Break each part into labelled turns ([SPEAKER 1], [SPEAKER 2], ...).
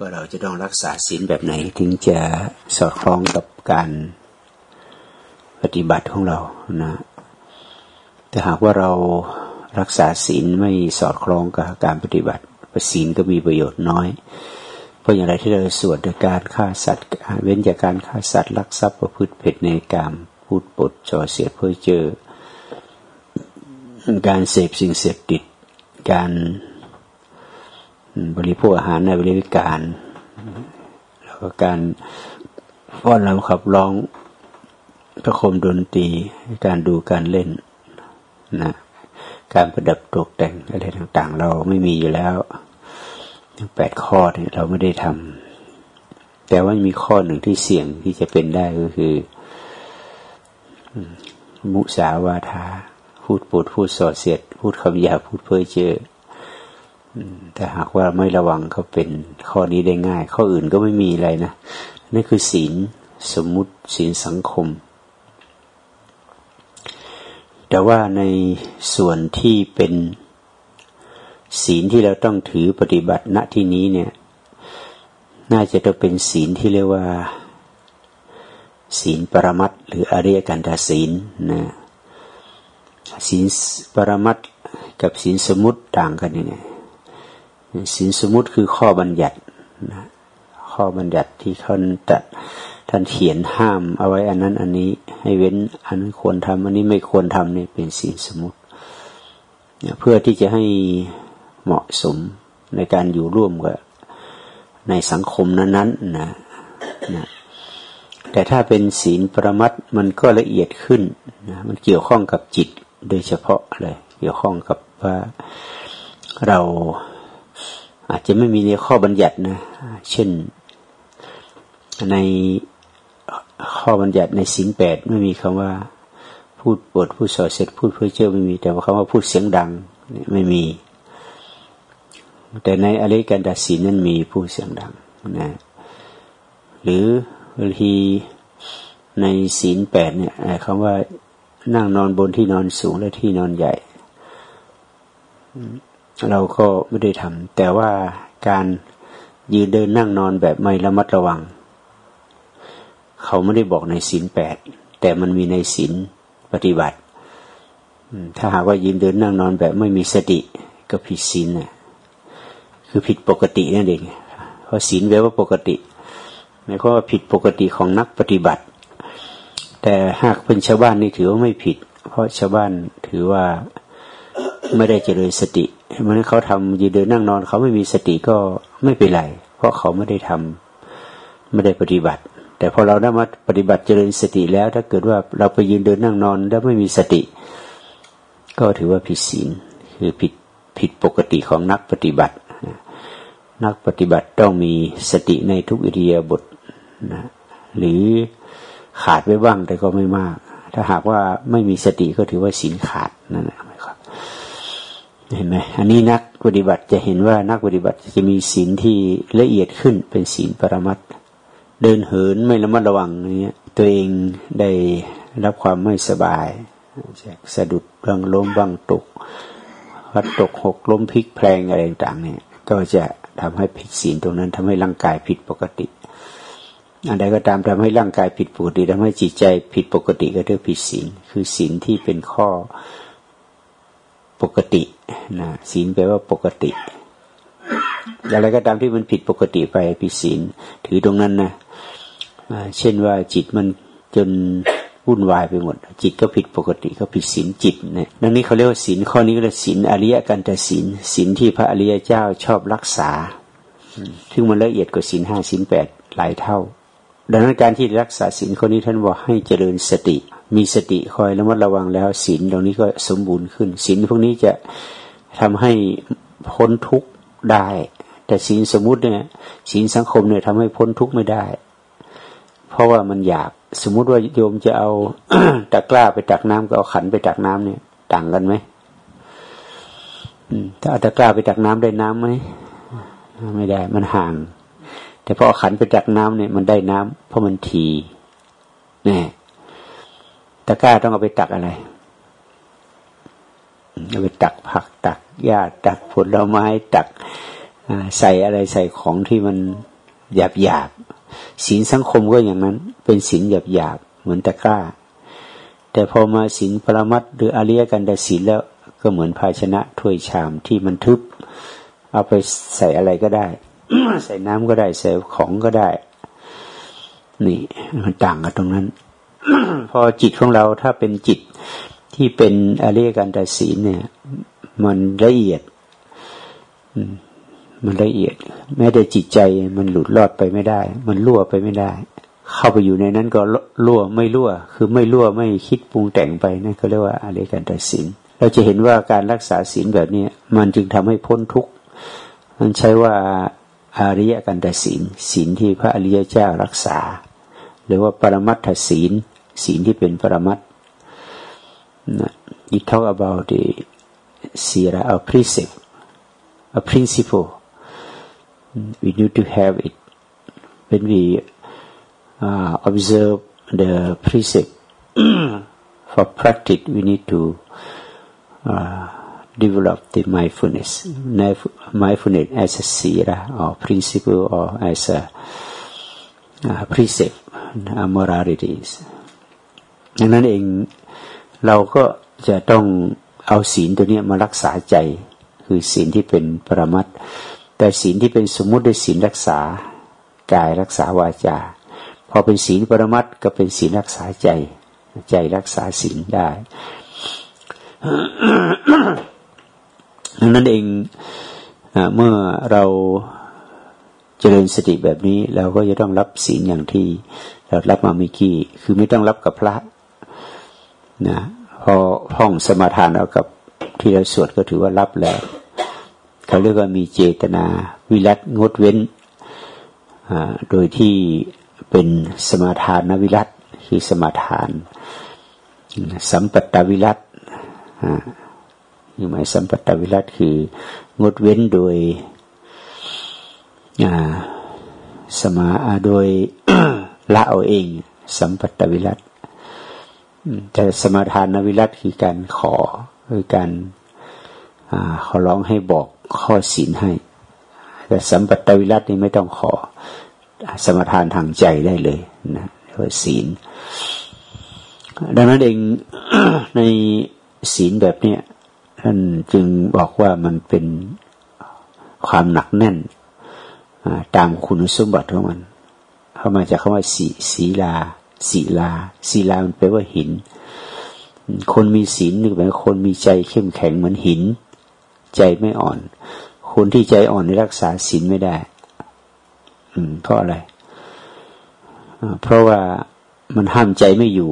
[SPEAKER 1] ว่าเราจะต้องรักษาศีลแบบไหนถึงจะสอดคล้องกับการปฏิบัติของเรานะแต่หากว่าเรารักษาศีลไม่สอดคล้องกับการปฏิบัติศีลก็มีประโยชน์น้อย เพราะอย่างไรที่เราสวดโดยการฆ่าสัตว์เว้นจากการฆ่าสัตว์ลักทรัพย์ประพฤติผิดในกรรมพูดปดจ่อเสียเพื่อเจอ การเสพสิ่งเสพติด การ บริโภคอาหารในบริการ แล้วก็การฟ้อนรำขับร้องประคมดนตรีการดูการเล่นนะการประดับตกแต่งอะไรต่าง ๆ เราไม่มีอยู่แล้วทั้งแปดข้อเนี่ยเราไม่ได้ทำแต่ว่ามีข้อหนึ่งที่เสี่ยงที่จะเป็นได้ก็คือ มุสาวาทาพูดปดพูดสอดเสียด พูดคำหยาพูดเพ้อเจ้อ แต่หากว่าไม่ระวังก็เป็นข้อนี้ได้ง่าย ข้ออื่นก็ไม่มีอะไรนะนั่นคือศีลสมมุติศีลสังคม แต่ว่าในส่วนที่เป็นศีลที่เราต้องถือปฏิบัติณที่นี้เนี่ย น่าจะต้องเป็นศีลที่เรียกว่า ศีลปรมัตหรืออริยกันตศีลนะศีลปรมัตกับศีลสมุติต่างกันยังไง ศีลสมุติคือข้อบัญญัตินะข้อบัญญัติที่ท่านตัดท่านเขียนห้ามเอาไว้อันนั้นอันนี้ให้เว้นอันนั้นควรทำอันนี้ไม่ควรทำนี่เป็นศีลสมุติเพื่อที่จะให้เหมาะสมในการอยู่ร่วมกับในสังคมนั้นๆนนะนะแต่ถ้าเป็นศีลประมัดมันก็ละเอียดขึ้นนะมันเกี่ยวข้องกับจิตโดยเฉพาะเลยเกี่ยวข้องกับว่าเรา อาจจะไม่มีในข้อบัญญัตินะ เช่นในข้อบัญญัติในศีลแปดไม่มีคำว่า พูดปวดพูดส่อเสร็จพูดเพื่อเจ้าไม่มี แต่ว่าคำว่าพูดเสียงดังไม่มี แต่ในอริกันดาศีนั้นมีพูดเสียงดังนะหรือบางทีในศีลแปดเนี่ยคำว่านั่งนอนบนที่นอนสูงและที่นอนใหญ่ เราก็ไม่ได้ทำแต่ว่าการยืนเดินนั่งนอนแบบไม่ระมัดระวัง เขาไม่ได้บอกในศีลแปดแต่มันมีในศีลปฏิบัติถ้าหากว่ายืนเดินนั่งนอนแบบไม่มีสติก็ผิดศีลนะคือผิดปกตินั่นเองเพราะศีลแปลว่าปกติหมายความว่าผิดปกติของนักปฏิบัติ แต่หากเป็นชาวบ้านนี่ถือว่าไม่ผิด เพราะชาวบ้านถือว่าไม่ได้เจริญสติ เพราะนั้นเขาทำยืนเดินนั่งนอน เขาไม่มีสติก็ไม่เป็นไร เพราะเขาไม่ได้ทำไม่ได้ปฏิบัติ แต่พอเราได้มาปฏิบัติเจริญสติแล้ว ถ้าเกิดว่าเราไปยืนเดินนั่งนอนแล้วไม่มีสติ ก็ถือว่าผิดศีลคือผิดผิดปกติของนักปฏิบัติ นักปฏิบัติต้องมีสติในทุกอิริยาบถนะหรือขาดไว้บ้างแต่ก็ไม่มาก ถ้าหากว่าไม่มีสติก็ถือว่าศีลขาดนั่นแหละ เห็นไหมอันนี้นักปฏิบัติจะเห็นว่านักปฏิบัติจะมีศีลที่ละเอียดขึ้นเป็นศีลปรมัตเดินเหินไม่ระมัดระวังเนี้ยตัวเองได้รับความไม่สบายสะดุดบ้างล้มบ้างตกวัดตกหกล้มพลิกแพลงอะไรต่างเนี่ยก็จะทำให้ผิดศีลตรงนั้นทำให้ร่างกายผิดปกติอันใดก็ตามทำให้ร่างกายผิดปกติทำให้จิตใจผิดปกติก็เรียกผิดศีลคือศีลที่เป็นข้อ ปกตินะศีลแปลว่าปกติอะไรก็ตามที่มันผิดปกติไปผิดศีลถือตรงนั้นนะเช่นว่าจิตมันจนวุ่นวายไปหมด จิตก็ผิดปกติก็ผิดศีลจิตนะดังนี้เขาเรียกว่าศีลข้อนี้ก็เรียกศีลอริยกันแต่ศีลศีลที่พระอริยเจ้าชอบรักษาซึ่งมันละเอียดกว่าศีลห้าศีลแปดหลายเท่า ดังนั้นการที่รักษาศีลข้อนี้ท่านบอกให้เจริญสติ มีสติคอยระมัดระวังแล้วศีลตรงนี้ก็สมบูรณ์ขึ้นศีลพวกนี้จะทำให้พ้นทุกข์ได้ แต่ศีลสมมุติเนี่ยศีลสังคมเนี่ยทำให้พ้นทุกข์ไม่ได้ เพราะว่ามันอยากสมมุติว่าโยมจะเอาตะกร้าไปตักน้ำก็เอาขันไปตักน้ำเนี่ย ต่างกันไหมถ้าเอาตะกร้าไปตักน้ำได้น้ำไหมไม่ได้ มันห่าง แต่พอเอาขันไปตักน้ำเนี่ยมันได้น้ำเพราะมันทีนี่ ตะกร้าต้องเอาไปตักอะไรเอาไปตักผักตักหญ้าตักผลไม้ตักใส่อะไรใส่ของที่มันหยาบหยาบศีลสังคมก็อย่างนั้น เป็นศีลหยาบหยาบเหมือนตะกร้า แต่พอมาศีลปรมัตหรืออริยกันดศีลแล้วก็เหมือนภาชนะถ้วยชามที่มันทึบ เอาไปใส่อะไรก็ได้ ใส่น้ำก็ได้ใส่ของก็ได้ นี่มันต่างกันตรงนั้น พอจิตของเราถ้าเป็นจิตที่เป็นอริยกัดศีลเนี่ย มันละเอียดมันละเอียด แม้แต่จิตใจมันหลุดรอดไปไม่ได้ มันรั่วไปไม่ได้ เข้าไปอยู่ในนั้นก็รั่วไม่รั่ว คือไม่รั่วไม่คิดปรุงแต่งไปนั่นเขาเรียกว่าอริยกัดศีลเราจะเห็นว่าการรักษาศีลแบบนี้มันจึงทำให้พ้นทุกข์มันใช้ว่าอริยกันดศีลศีลที่พระอริยเจ้ารักษา หรือว่าปรมัตถศีล ศีลที่เป็นปรมัตถ์ you talk about the sira a precept a principle we need to have it when we uh, observe the precept for practice we need to uh, develop the mindfulness, mindfulness as a sila or principle or as a uh, precept, uh, moralities ดังนั้นเองเราก็จะต้องเอาศีลตัวนี้มารักษาใจ คือศีลที่เป็นปรมัตแต่ศีลที่เป็นสมมุติด้วยศีลรักษากายรักษาวาจาพอเป็นศีลปรมัตก็เป็นศีลรักษาใจ ใจรักษาศีลได้ดังนั้นเองเมื่อเราเจริญสติแบบนี้ เราก็จะต้องรับศีลอย่างที่เรารับมาเมื่อกี้คือไม่ต้องรับกับพระ นะพอห้องสมาทานเอากับที่เราสวดก็ถือว่ารับแล้วเขาเรียกว่ามีเจตนา วิรัตงดเว้นโดยที่เป็นสมาทานนวิรัตคือสมาทาน สัมปตตวิรัตคือหมายสัมปตวิรัตคืองดเว้นโดยสมาโดยละเอาเอง สัมปตวิรัต แต่สมาทานวิรัตคือการขอคือการขอร้องให้บอกข้อศีลให้ แต่สัมปตวิรัตนี่ไม่ต้องขอสมทานทางใจได้เลยนะเรียกว่าศีล ดังนั้นเองในศีลแบบเนี้ยท่านจึงบอกว่ามันเป็นความหนักแน่นตามคุณสมบัติของมัน เข้ามาจากคำว่าสีศีลา ศีลาศีลามันแปลว่าหิน คนมีศีลนึกแปลว่าคนมีใจเข้มแข็งเหมือนหิน ใจไม่อ่อน คนที่ใจอ่อนรักษาศีลไม่ได้ อืมเพราะอะไรเพราะว่ามันห้ามใจไม่อยู่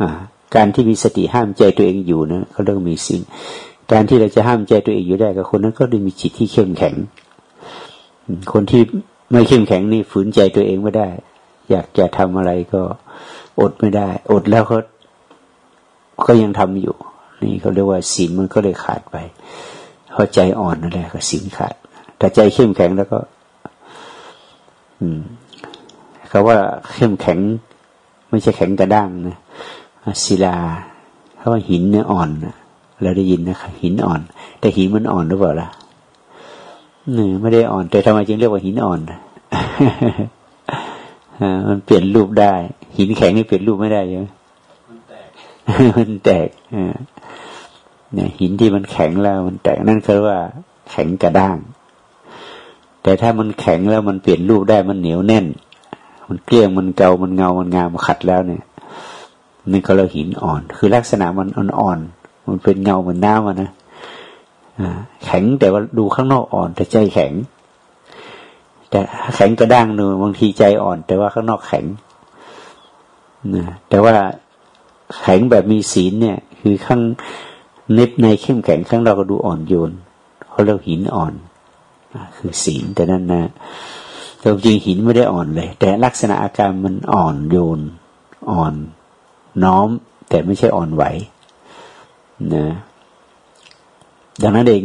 [SPEAKER 1] อ่า การที่มีสติห้ามใจตัวเองอยู่นะเขาเรียกมีสิ่งการที่เราจะห้ามใจตัวเองอยู่ได้กับคนนั้นก็ได้มีจิตที่เข้มแข็ง คนที่ไม่เข้มแข็งนี่ฝืนใจตัวเองไม่ได้ อยากจะทำอะไรก็อดไม่ได้ อดแล้วเขาก็ยังทำอยู่ นี่เขาเรียกว่าศีลมันก็เลยขาดไปเพราใจอ่อนนั่นแหละก็ศีลขาดแต่ใจเข้มแข็งแล้วก็ อืมเขาว่าเข้มแข็ง ไม่ใช่แข็งกระด้างนะศิลาเขาว่าหินเนี่ยอ่อนเราได้ยินนะครับหินอ่อน แต่หินมันอ่อนหรือเปล่าล่ะนี่ไม่ได้อ่อน แต่ทำไมจึงเรียกว่าหินอ่อน มันเปลี่ยนรูปได้ หินแข็งนี่เปลี่ยนรูปไม่ได้ใช่ไหมมันแตกมันแตกเนี่ยหินที่มันแข็งแล้วมันแตกนั่นคือว่า แข็งกระด้าง แต่ถ้ามันแข็งแล้วมันเปลี่ยนรูปได้มันเหนียวแน่น มันเกลี้ยงมันเกา มันเงา มันงามขัดแล้วเนี่ยนี่ก็เราหินอ่อน คือลักษณะมันอ่อนๆมันเป็นเงาเหมือนน้ำนะแข็งแต่ว่าดูข้างนอกอ่อนแต่ใจแข็ง แต่แข็งกระด้างหนึ่งบางทีใจอ่อน แต่ว่าข้างนอกแข็งนะแต่ว่าแข็งแบบมีศีลเนี่ย คือข้างเน็บในเข้มแข็งข้างเราก็ดูอ่อนโยนเขาเรียกหินอ่อนคือศีลแต่นั่นนะแต่จริงหินไม่ได้อ่อนเลย แต่ลักษณะอาการมันอ่อนโยนอ่อนน้อม แต่ไม่ใช่อ่อนไหวนะดังนั้นเอง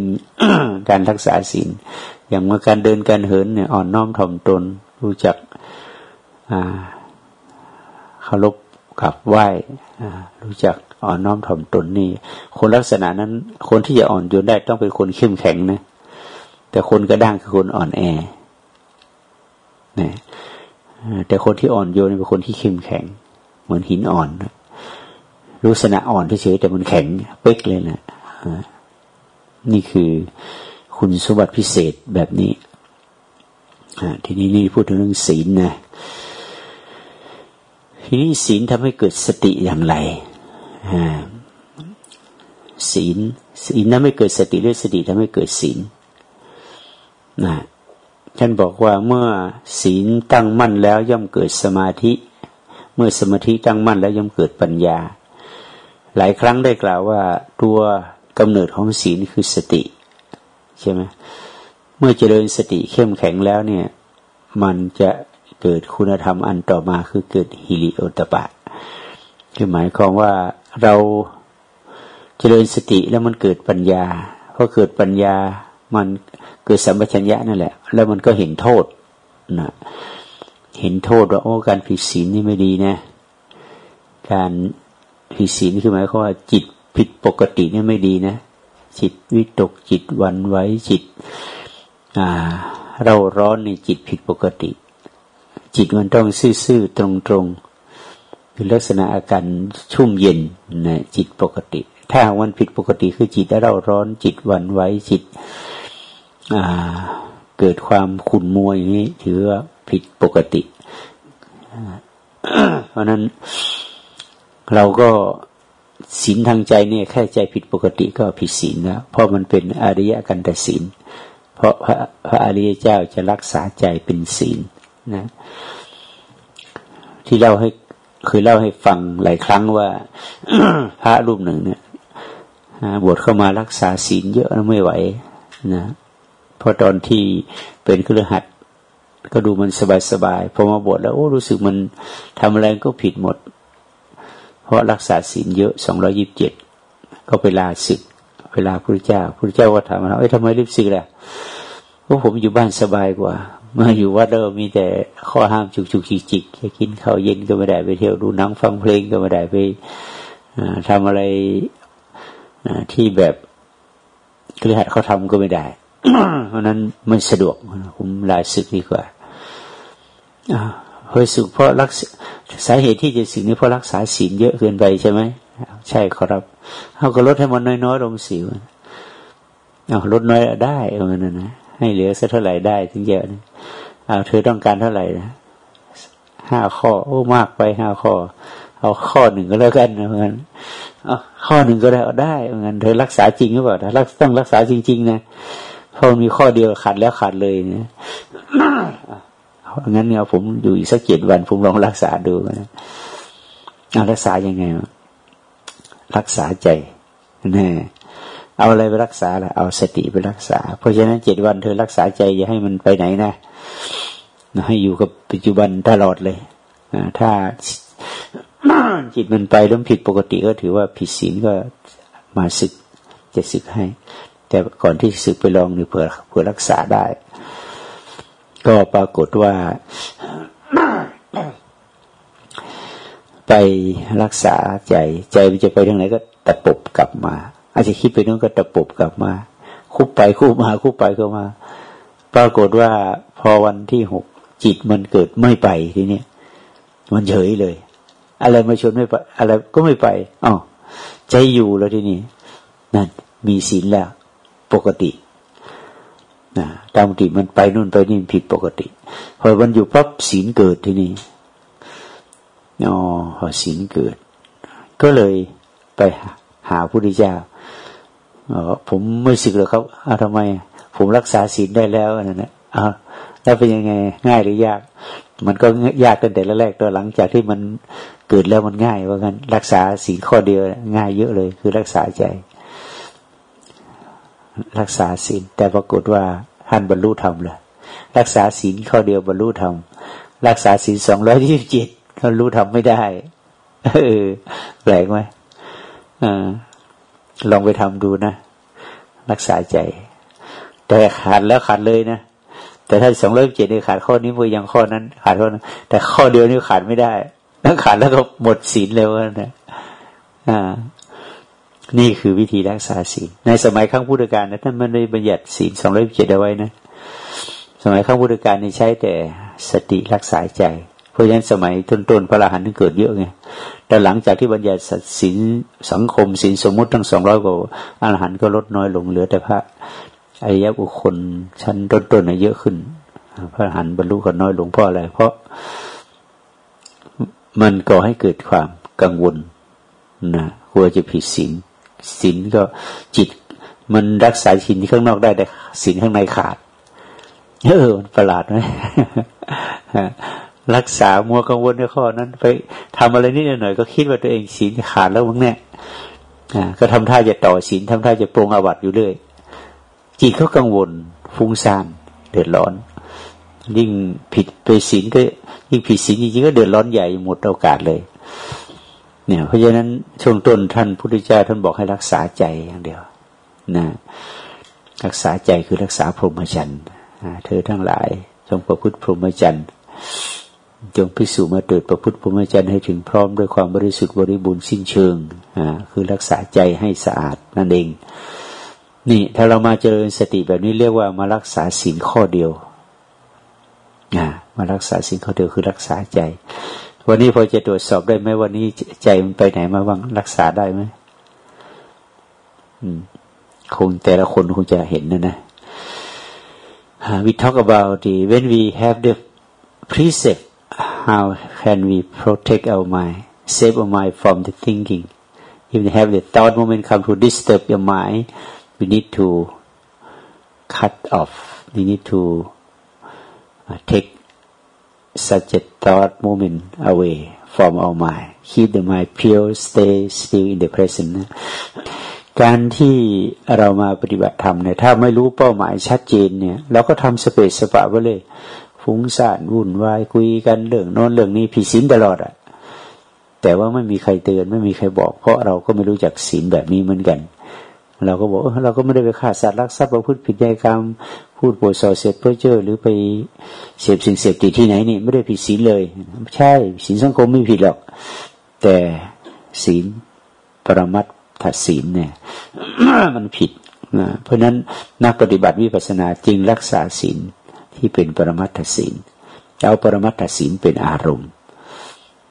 [SPEAKER 1] การรักษาศีล อย่างเมื่อการเดินการเหินเนี่ยอ่อนน้อมถ่อมตน รู้จักเคารพกับไหว้รู้จักอ่อนน้อมถ่อมตนนี่คนลักษณะนั้น คนที่จะอ่อนโยนได้ต้องเป็นคนเข้มแข็งนะแต่คนกระด้างคือคนอ่อนแอนะแต่คนที่อ่อนโยนเป็นคนที่เข้มแข็ง เหมือนหินอ่อนรู้สนะอ่อนเฉยแต่มันแข็งเป๊กเลยนะนี่คือ คุณสมบัติพิเศษแบบนี้ทีนี้นี่พูดถึงเรื่องศีลนะทีนี้ศีลทำให้เกิดสติอย่างไรศีลศีลนั้นไม่เกิดสติด้วยสติทำให้เกิดศีลนะท่านบอกว่าเมื่อศีลตั้งมั่นแล้วย่อมเกิดสมาธิ เมื่อสมาธิตั้งมั่นแล้วย่อมเกิดปัญญา หลายครั้งได้กล่าวว่า ตัวกำเนิดของศีลคือสติ ใช่ไหมเมื่อเจริญสติเข้มแข็งแล้วเนี่ย มันจะเกิดคุณธรรมอันต่อมาคือเกิดฮิริโอตปะคือหมายความว่าเราเจริญสติแล้วมันเกิดปัญญาพอเกิดปัญญามันเกิดสัมปชัญญะนั่นแหละ แล้วมันก็เห็นโทษนะเห็นโทษว่าโอ้การผิดศีลนี่ไม่ดีนะ การผิดศีลคือหมายความว่าจิตผิดปกตินี่ไม่ดีนะ จิตวิตกจิตวันไว้จิตเราร้อนในจิตผิดปกติ จิตมันต้องซื่อๆตรงๆคือลักษณะอาการชุ่มเย็นนะจิตปกติ ถ้าวันผิดปกติคือจิตเราร้อนจิตวันไว้จิตเกิดความขุ่นมัวอย่างนี้ถือว่าผิดปกติ เพราะนั้นเราก็ ศีลทางใจเนี่ยแค่ใจผิดปกติก็ผิดศีลแล้วเพราะมันเป็นอริยกันตศีล เพราะพระพระอริยเจ้าจะรักษาใจเป็นศีลนะ ที่เล่าให้เคยเล่าให้ฟังหลายครั้งว่าพระรูปหนึ่งเนี่ยบวชเข้ามารักษาศีลเยอะแล้วไม่ไหวนะพราะตอนที่เป็นเครือขัดก็ดูมันสบายๆพอมาบวชแล้วโอ้รู้สึกมันทำอะไรก็ผิดหมด ราะรักษาศีลเยอะสองร้อยิบเจ็ดก็ไปลาศึก เวลาพระเจ้าพระเจ้าก็ถามว่าเอ้ยทำไมรีบศึกล่ะเพราะผมอยู่บ้านสบายกว่า เมื่ออยู่วัดเรามีแต่ข้อห้ามจุกจุกจิกจิกจะกินข้าวเย็นก็ไม่ได้ไปเที่ยวดูหนังฟังเพลงก็ไม่ได้ไปทำอะไรที่แบบครือขัดเขาทำก็ไม่ได้ เพราะนั้นไมันสะดวกผมลาศึกดีกว่า เคยสึกเพราะรักสาเหตุที่จะสึกนี้เพราะรักษาศีลเยอะเกินไปใช่ไหมใช่ครับเขาก็ลดให้มันน้อยๆลงสิวเอาลดน้อยได้เอาเงินนะให้เหลือสักเท่าไหร่ได้ถึงเยอะนะเอาเธอต้องการเท่าไหร่นะห้าข้อ โอ้มากไปห้าข้อ เอาข้อหนึ่งก็แล้วกันนะเงินเอาข้อหนึ่งก็ได้เอาได้นเธอรักษาจริงหรือเปล่าถ้ารักต้องรักษาจริง ๆ นะเพราะมีข้อเดียวขาดแล้วขาดเลยนะ งั้นเนี่ยผมอยู่อีกสักเจ็ดวัน ผมลองรักษาดูนะรักษายังไง รักษาใจน่เอาอะไรไปรักษาล่ะ เอาสติไปรักษา เพราะฉะนั้นเจ็ดวันเธอรักษาใจอย่าให้มันไปไหนนะให้อยู่กับปัจจุบันตลอดเลยถ้าจิตมันไปแล้วผิดปกติก็ถือว่าผิดศีลก็มาศึกจะศึกให้ แต่ก่อนที่ศึกไปลองนี่เพื่อเพื่อรักษาได้ ก็ปรากฏว่า ไปรักษาใจ ใจมันจะไปทางไหนก็ตะปบกลับมา อาจจะคิดไปนู้นก็ตะปบกลับมาคุบไปคุบมาคุบไปก็มา ปรากฏว่าพอวันที่หกจิตมันเกิดไม่ไปทีนี้มันเฉยเลย อะไรมาชนไม่ไป อะไรก็ไม่ไปอ๋อใจอยู่แล้วทีนี้นั่นมีศีลแล้ว ปกตินะ ตามปกติมันไปนู่นไปนี่ผิดปกติ พอมันอยู่ปั๊บศีลเกิดที่นี่อ๋อพอศีลเกิด ก็เลยไปหาพระพุทธเจ้าอ๋อผมไม่สึกเลยครับอ้าทำไม ผมรักษาศีลได้แล้วนั่นแหละอ้าแล้วเป็นยังไง ง่ายหรือยาก มันก็ยากตั้งแต่แรกตัวหลังจากที่มันเกิดแล้วมันง่ายว่างั้นรักษาศีลข้อเดียวง่ายเยอะเลย คือรักษาใจ รักษาศีลแต่ปรากฏว่า ท่านบรรลุธรรมเลยรักษาศีลข้อเดียวบรรลุธรรมรักษาศีลสองร้อยยี่สิบเจ็ดก็รู้ทำไม่ได้ เออแปลกไหมอลองไปทำดูนะ รักษาใจ แต่ขาดแล้วขาดเลยนะ แต่ถ้าสองร้อยเจ็ดนี่ขาดข้อนี้มือยังข้อนั้น ขาดข้อนั้นแต่ข้อเดียวนี่ขาดไม่ได้แล้วขาดแล้วก็หมดศีลเลยนะอ่า นี่คือวิธีรักษาศีล ในสมัยครั้งพุทธกาลนะท่านไม่ได้บัญญัติศีลสองร้อยเจ็ดเอาไว้นะ สมัยครั้งพุทธกาลนี่ใช้แต่สติรักษาใจ เพราะฉะนั้นสมัยต้นๆพระอรหันต์เกิดเยอะไง แต่หลังจากที่บัญญัติศีลสังคมศีลสมมุติทั้งสองร้อยกว่าอรหันต์ก็ลดน้อยลงเหลือแต่พระอริยบุคคลชั้นต้นๆเยอะขึ้น พระอรหันต์บรรลุก็น้อยลงเพราะอะไร เพราะมันก่อให้เกิดความกังวลนะกลัวจะผิดศีล ศีลก็จิตมันรักษาศีลที่ข้างนอกได้แต่ศีลข้างในขาดเออมันประหลาดไหมรักษามัวกังวลในข้อนั้น ไปทำอะไรนิดหน่อยก็คิดว่าตัวเองศีลขาดแล้วมึงเนี่ยก็ทำท่าจะต่อศีลทำท่าจะโปรงอาวัตอยู่เรื่อยจิตเขากังวลฟุ้งซ่านเดือดร้อน ยิ่งผิดไปศีลก็ยิ่งผิดศีลจริงๆก็เดือดร้อนใหญ่หมดโอกาสเลย เนี่ยเพราะฉะนั้นช่วงต้นท่านพุทธเจ้าท่านบอกให้รักษาใจอย่างเดียวนะรักษาใจคือรักษาพรหมจรรย์เธอทั้งหลายจงประพฤติพรหมจรรย์จงพิสูจน์มาเติดประพฤติพรหมจรรย์ให้ถึงพร้อมด้วยความบริสุทธิ์บริบูรณ์สิ้นเชิงอ่าคือรักษาใจให้สะอาดนั่นเอง นี่ถ้าเรามาเจริญสติแบบนี้เรียกว่ามารักษาศีลข้อเดียวอ่ามารักษาสิ่งเขาเดียวคือรักษาใจ วันนี้พอจะตรวจสอบได้ไหมวันนี้ใจมันไปไหนมาบ้างรักษาได้ไหมคงแต่ละคนคงจะเห็นนะนะ we talk about the when we have the precept how can we protect our mind save our mind from the thinking if you have the thought moment come to disturb your mind we need to cut off we need to take such a thought moment away from our mind keep the mind pure stay still in the present การที่เรามาปฏิบัติธรรมเนี่ยถ้าไม่รู้เป้าหมายชัดเจนเนี่ยเราก็ทำสเปซสปะไว้เลย ฟุ้งซ่านวุ่นวายคุยกันเรื่องโน้นเรื่องนี้ผิดศีลตลอดอะแต่ว่าไม่มีใครเตือนไม่มีใครบอก เพราะเราก็ไม่รู้จักศีลแบบนี้เหมือนกัน เราก็บอกเราก็ไม่ได้ไปฆ่าสัตว์รักทรัพย์ประพฤติผิดใจกรรม พูดปวดสอเสพเพื่อเจอหรือไปเสพสิ่งเสพติดที่ไหนนี่ไม่ได้ผิดศีลเลย ใช่ศีลสังคมไม่ผิดหรอก แต่ศีลปรมัตถศีลเนี่ย มันผิดนะเพราะนั้นนักปฏิบัติวิปัสนาจึงรักษาศีลที่เป็นปรมัตถศีลเอาปรมัตถศีลเป็นอารมณ์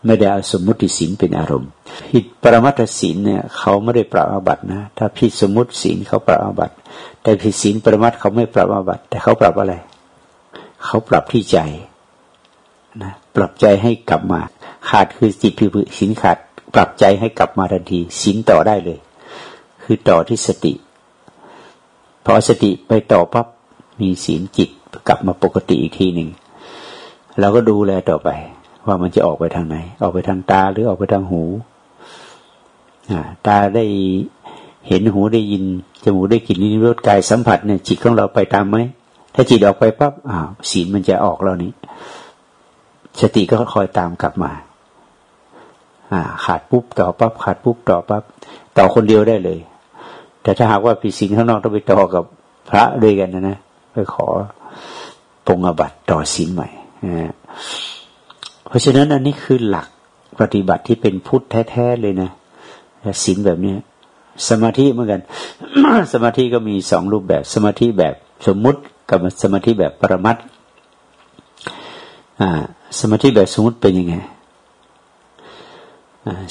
[SPEAKER 1] ไม่ได้เอาสมมติศีลเป็นอารมณ์ ผิดปรมัตถศีลเนี่ยเขาไม่ได้ปรับอาบัตินะ ถ้าผิดสมมติศีลเขาปรับอาบัติ แต่ผิดศีลปรมัตเขาไม่ปรับอาบัติแต่เขาปรับอะไร เขาปรับที่ใจนะปรับใจให้กลับมา ขาดคือจิตผิวศีลขาด ปรับใจให้กลับมาทันทีศีลต่อได้เลย คือต่อที่สติ พอสติไปต่อปั๊บมีศีลจิตกลับมาปกติอีกทีหนึ่งเราก็ดูแลต่อไป ว่ามันจะออกไปทางไหน ออกไปทางตาหรือออกไปทางหูตาได้เห็นหูได้ยินจมูกได้กลิ่นนิ้วรสกายสัมผัสเนี่ย จิตของเราไปตามไหมถ้าจิตออกไปปั๊บอ้าวศีลมันจะออกแล้วนี้สติก็คอยตามกลับมา อ่า ขาดปุ๊บต่อปั๊บขาดปุ๊บต่อปั๊บต่อคนเดียวได้เลย แต่ถ้าหากว่าผิดศีลข้างนอกต้องไปต่อกับพระด้วยกันนะนะไปขอปงอบัตต่อศีลใหม่นะ เพราะฉะนั้นอันนี้คือหลักปฏิบัติที่เป็นพุทธแท้ๆเลยนะศีลแบบเนี้ยสมาธิเหมือนกัน สมาธิก็มีสองรูปแบบ สมาธิแบบสมมุติกับสมาธิแบบปรมัตสมาธิแบบสมมติเป็นยังไง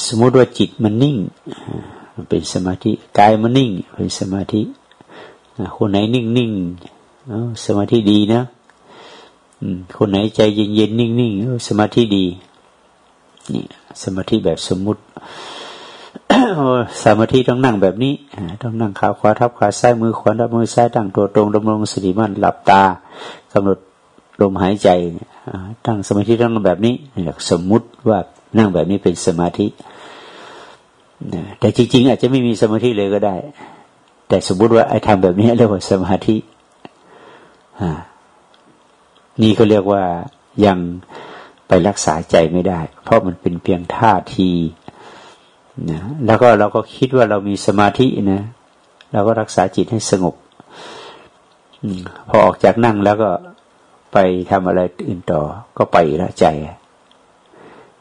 [SPEAKER 1] สมมติว่าจิตมันนิ่งมันเป็นสมาธิกายมันนิ่ง เป็นสมาธิคนไหนนิ่งนิ่งสมาธิดีนะ คนไหนใจเย็นเย็นนิ่งนิ่งสมาธิดี นี่ สมาธิแบบสมมุติสมาธิต้องนั่งแบบนี้ต้องนั่งขาขวาทับขาซ้ายมือขวาทับมือซ้ายตั้งตัวตรงดำรงสติมั่นหลับตากำหนดลมหายใจตั้งสมาธิต้องนั่งแบบนี้สมมุติว่านั่งแบบนี้เป็นสมาธิแต่จริง ๆ อาจจะไม่มีสมาธิเลยก็ได้ แต่สมมุติว่าไอ้ทำแบบนี้เรียกว่าสมาธิอ่า นี่ก็เรียกว่ายังไปรักษาใจไม่ได้ เพราะมันเป็นเพียงท่าทีนะแล้วก็เราก็คิดว่าเรามีสมาธินะเราก็รักษาจิตให้สงบพอออกจากนั่งแล้วก็ไปทำอะไรอื่นต่อ ก็ไปแล้วใจ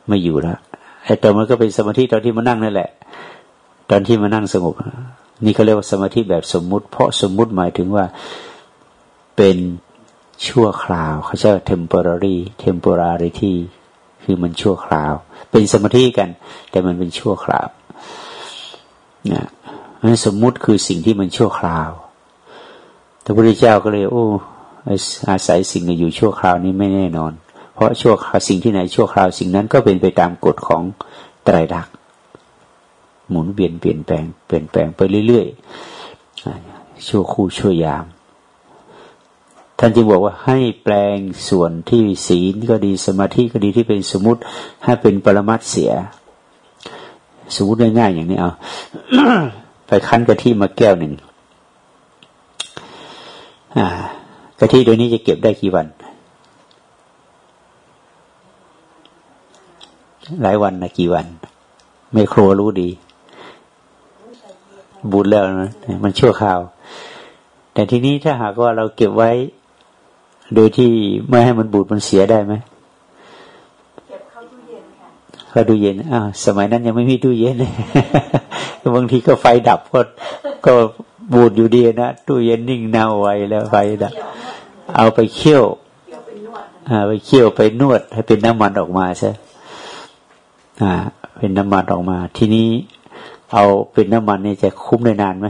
[SPEAKER 1] ไม่อยู่แล้วไอ้ตัวมันก็เป็นสมาธิตอนที่มานั่งนั่นแหละ ตอนที่มานั่งสงบ นี่เขาเรียกว่าสมาธิแบบสมมุติ เพราะสมมุติหมายถึงว่าเป็น ชั่วคราวเขาเรียก temporary temporality คือมันชั่วคราว เป็นสมาธิกัน แต่มันเป็นชั่วคราวนะมันสมมุติคือสิ่งที่มันชั่วคราวพระพุทธเจ้าก็เลย โอ้อาศัยสิ่งอยู่ชั่วคราวนี้ไม่แน่นอน เพราะชั่วคราวสิ่งที่ไหนชั่วคราวสิ่งนั้นก็เป็นไปตามกฎของไตรลักษณ์หมุนเวียนเปลี่ยนแปลงเปลี่ยนแปลงไปเรื่อยๆชั่วคู่ชั่วยาม ท่านจึงบอกว่าให้แปลงส่วนที่ศีลก็ดีสมาธิก็ดีที่เป็นสมมติให้เป็นปรมัตเสีย สมมติง่ายๆอย่างนี้เอาไปคั้นกะทิมาแก้วหนึ่งกะทิโดยนี้จะเก็บได้กี่วัน หลายวันนะกี่วัน ไม่ครัวรู้ดี บูดแล้วนะมันชั่วคราว แต่ทีนี้ถ้าหากว่าเราเก็บไว้ โดยที่ไม่ให้มันบูดมันเสียได้ไหมเก็บเข้าตู้เย็นค่ะเข้าตู้เย็นอ้าวสมัยนั้นยังไม่มีตู้เย็นเลยบางทีก็ไฟดับก็ก็บูดอยู่ดีนะตู้เย็นนิ่งเน่าไว้แล้วไฟดับเอาไปเคี่ยวอ่าไปเคี่ยวไปนวด ให้เป็นน้ำมันออกมาใช่อ่าเป็นน้ำมันออกมา ทีนี้เอาเป็นน้ำมันนี่จะคุ้มได้นานไหม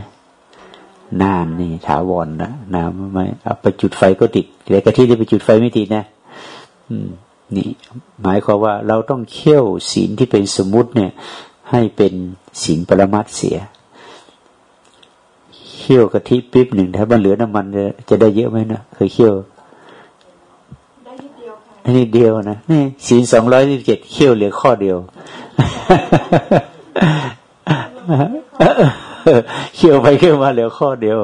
[SPEAKER 1] นานนี่ถาวรนะน้ำไม่เอาไปจุดไฟก็ติดแต่กะทิที่ไปจุดไฟไม่ติดนะ อืม นี่ หมายความว่าเราต้องเคี่ยวศีลที่เป็นสมมุติเนี่ย ให้เป็นศีลปรมัตเสียเคี่ยวกะทิปิ๊บหนึ่งถ้ามันเหลือน้ำมันจะจะได้เยอะไหมนะเคยเคี่ยวได้นิดเดียวค่ะนิดเดียวนะนี่ศีลสองร้อยสิบเจ็ดเคี่ยวเหลือข้อเดียว เขี่ยวไปเขี่ยวมาเหลือข้อเดียว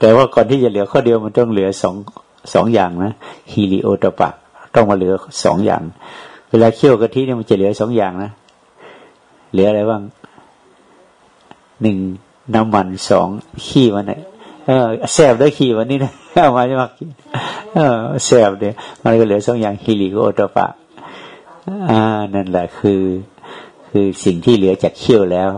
[SPEAKER 1] แต่ว่าก่อนที่จะเหลือข้อเดียวมันต้องเหลือสองสองอย่างนะฮิริโอตปะ ต้องมาเหลือสองอย่าง เวลาเคี่ยวกะทิเนี่ยมันจะเหลือสองอย่างนะเหลืออะไรบ้างหนึ่งน้ำมันสองขี้มันเนี่ยเออแสบด้วยขี้วันนี้นะเอามาจะมาเออแสบเดียมันก็เหลือสองอย่างฮิริโอตปะอ่านั่นแหละคือ คือสิ่งที่เหลือจากเคี่ยวแล้ว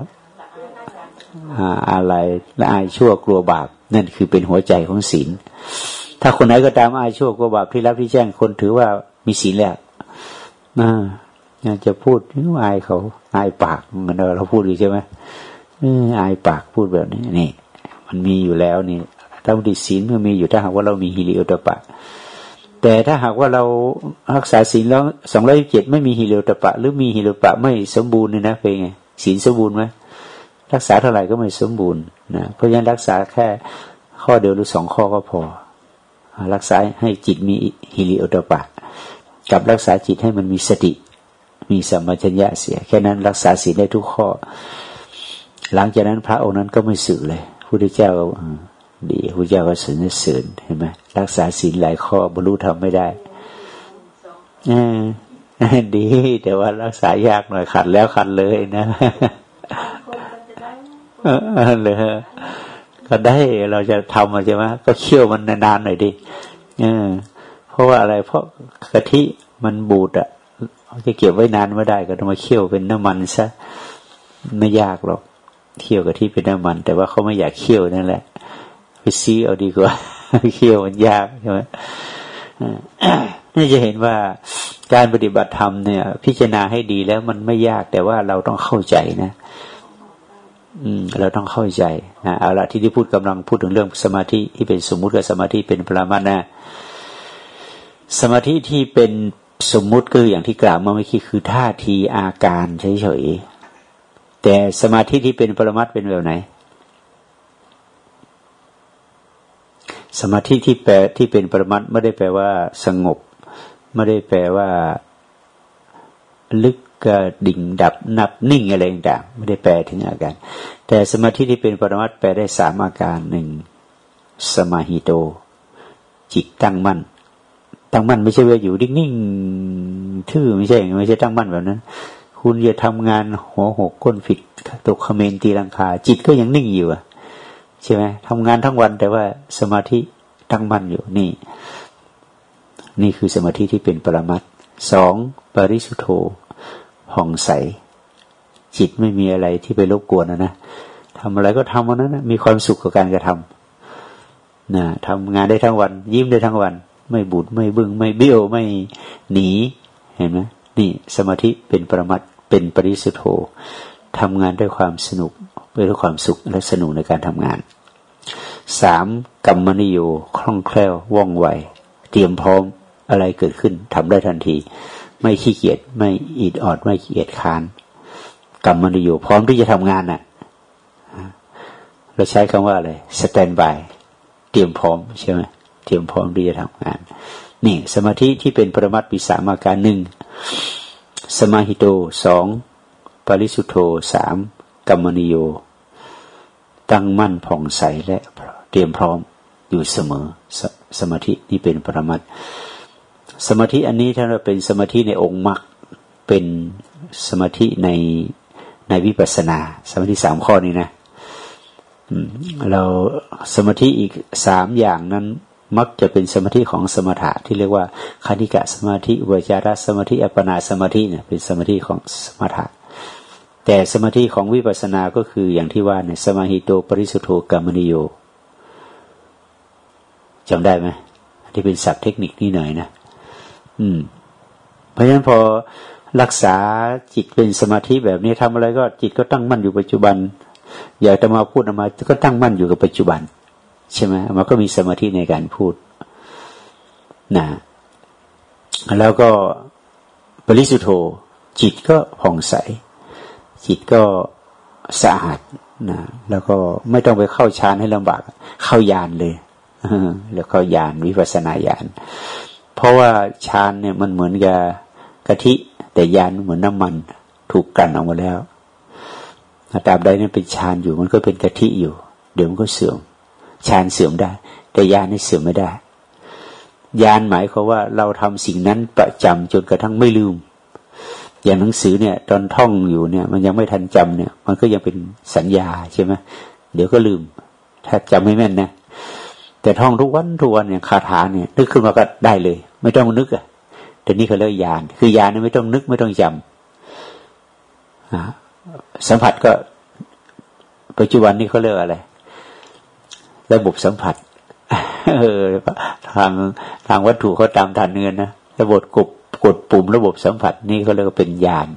[SPEAKER 1] อะไรและอายชั่วกลัวบาปนั่นคือเป็นหัวใจของศีล ถ้าคนไหนก็ตามอายชั่วกลัวบาปที่รับที่แจ้งคนถือว่ามีศีลแล้วนะจะพูดอายเขาอายปากเหมือนเราพูดอยู่ใช่ไหมอายปากพูดแบบนี้นี่มันมีอยู่แล้วนี่ถ้าดิศีลมันมีอยู่ถ้าหากว่าเรามีฮิริโอตปะ แต่ถ้าหากว่าเรารักษาศีลแล้วสองร้อยเจ็ดไม่มีฮิริโอตปะ หรือมีฮิริโอตปะไม่สมบูรณ์เลยนะเป็นไงศีลสมบูรณ์ไหม รักษาเท่าไหร่ก็ไม่สมบูรณ์นะเพราะฉะนั้นรักษาแค่ข้อเดียวหรือสองข้อก็พอ รักษาให้จิตมีฮิริโอตปะ กับรักษาจิตให้มันมีสติ มีสัมปชัญญะเสีย แค่นั้นรักษาศีลได้ทุกข้อ หลังจากนั้นพระองค์นั้นก็ไม่สื่อเลยพระเจ้าก็ดีพระเจ้าก็สรรเสริญเห็นไหมรักษาศีลหลายข้อบรรลุทำไม่ได้ดี แต่ว่ารักษายากหน่อยขัดแล้วขัดเลยนะ เลยก็ได้เราจะทำใช่ไหมก็เคี่ยวมันนานๆหน่อยดิเออเพราะว่าอะไร เพราะกะทิมันบูดอะ่ะจะเก็บไว้นานไม่ได้ก็ต้องมาเคี่ยวเป็นน้ำมันซะไม่ยากหรอกเคี่ยวกะทิเป็นน้ำมัน แต่ว่าเขาไม่อยากเคี่ยวนั่นแหละ ไปซีเอาดีกว่าเคี่ยวมันยากใช่ไหมนี่จะเห็นว่าการปฏิบัติธรรมเนี่ย พิจารณาให้ดีแล้วมันไม่ยากแต่ว่าเราต้องเข้าใจนะ อืมเราต้องเข้าใจนะเอาละที่ที่พูดกำลังพูดถึงเรื่องสมาธิที่เป็นสมมุติกับสมาธิเป็นปรามาณนะสมาธิที่เป็นสมมุติก็อย่างที่กล่าวมาเมื่อกี้คือท่าทีอาการเฉยๆแต่สมาธิที่เป็นปรมัตเป็นแบบไหน สมาธิที่แปลที่เป็นปรมัตไม่ได้แปลว่า สงบ ไม่ได้แปลว่า ลึก ก็ดิ่งดับนับนิ่งอะไรต่างไม่ได้แปลถึงอาการ แต่สมาธิที่เป็นปรมัตแปลได้สามอาการหนึ่งสมาหิโต จิตตั้งมั่น ตั้งมั่นไม่ใช่ว่าอยู่นิ่งๆทื่อไม่ใช่ไม่ใช่ตั้งมั่นแบบนั้น คุณจะทำงานหัวหกก้นผิดตกคเมนตีลังคา จิตก็ยังนิ่งอยู่อะใช่ไหมทำงานทั้งวันแต่ว่าสมาธิตั้งมั่นอยู่นี่ นี่คือสมาธิที่เป็นปรมัตสองปริสุทโธ ผ่องใส จิตไม่มีอะไรที่ไปรบกวนนะนะทำอะไรก็ทำวันนั้นนะมีความสุขกับการกระทำนะทำงานได้ทั้งวัน ยิ้มได้ทั้งวัน ไม่บุดไม่บึง้งไม่เบี้ยวไม่หนี เห็นไหมนี่สมาธิเป็นประมัดเป็นปริสุทธโธทำงานด้วยความสนุกด้วยความสุขและสนุกในการทำงานสามกรรมนิโยคล่องแคล่วว่องไว เตรียมพร้อมอะไรเกิดขึ้นทำได้ทันที ไม่ขี้เกียจไม่อิดออดไม่ขี้เกียจค้านกรรมนิโยพร้อมที่จะทำงานน่ะเราใช้คำว่าอะไรสแตนบายเตรียมพร้อมใช่ไหมเตรียมพร้อมที่จะทำงาน นี่ สมาธิที่เป็นปรมัตปิสามาการหนึ่งสมาหิโตสองปริสุทโธสามกรรมนิโย ตั้งมั่นผ่องใสและเตรียมพร้อมอยู่เสมอสสมาธินี่เป็นปรมัต สมาธิอันนี้ถ้าเราเป็นสมาธิในองค์มรรคเป็นสมาธิในในวิปัสนา สมาธิสามข้อนี้นะเราสมาธิอีกสามอย่างนั้นมักจะเป็นสมาธิของสมถะที่เรียกว่าคณิกะสมาธิวจารสมาธิอัปนาสมาธิเนี่ยเป็นสมาธิของสมถะ แต่สมาธิของวิปัสสนาก็คืออย่างที่ว่าเนี่ยสมาหิโตปริสุทโธกรรมนิโยจำได้ไหมที่เป็นศัพท์เทคนิคนี่หน่อยนะ อืม เพราะฉะนั้นพอรักษาจิตเป็นสมาธิแบบนี้ทำอะไรก็จิตก็ตั้งมั่นอยู่ปัจจุบัน อยากจะมาพูดออกมา ก็ตั้งมั่นอยู่กับปัจจุบัน ใช่ไหมมันก็มีสมาธิในการพูดนะแล้วก็ปริสุทโธจิตก็ผ่องใส จิตก็สะอาดนะแล้วก็ไม่ต้องไปเข้าฌานให้ลำบาก เข้ายานเลยแล้วก็ยานวิปัสนาญาณ เพราะว่าฌานเนี่ยมันเหมือนกับกะทิ แต่ยานเหมือนน้ามัน ถูกกันออกมาแล้วตราบใดนั้นเป็นฌานอยู่มันก็เป็นกะทิอยู่ เดี๋ยวมันก็เสื่อมฌานเสื่อมได้ แต่ยานนี่เสื่อมไม่ได้ยานหมายความว่าเราทำสิ่งนั้นประจำจนกระทั่งไม่ลืม อย่างหนังสือเนี่ย ตอนท่องอยู่เนี่ย มันยังไม่ทันจำเนี่ย มันก็ยังเป็นสัญญาใช่ไหมเดี๋ยวก็ลืม ถ้าจำไม่แม่นนะแต่ท่องทุกวันทุกวันเนี่ยคาถาเนี่ยนึกขึ้นมาก็ได้เลย ไม่ต้องนึกอะแต่นี่เขาเรียกยานคือยานนี่ไม่ต้องนึกไม่ต้องจำสัมผัสก็ ปัจจุบันนี้เขาเรียกอะไร ระบบสัมผัสเออทางทางวัตถุเขาตามทันเงินนะระบบกดกดปุ่ม ระบบสัมผัสนี่เขาเรียกว่าเป็นยาน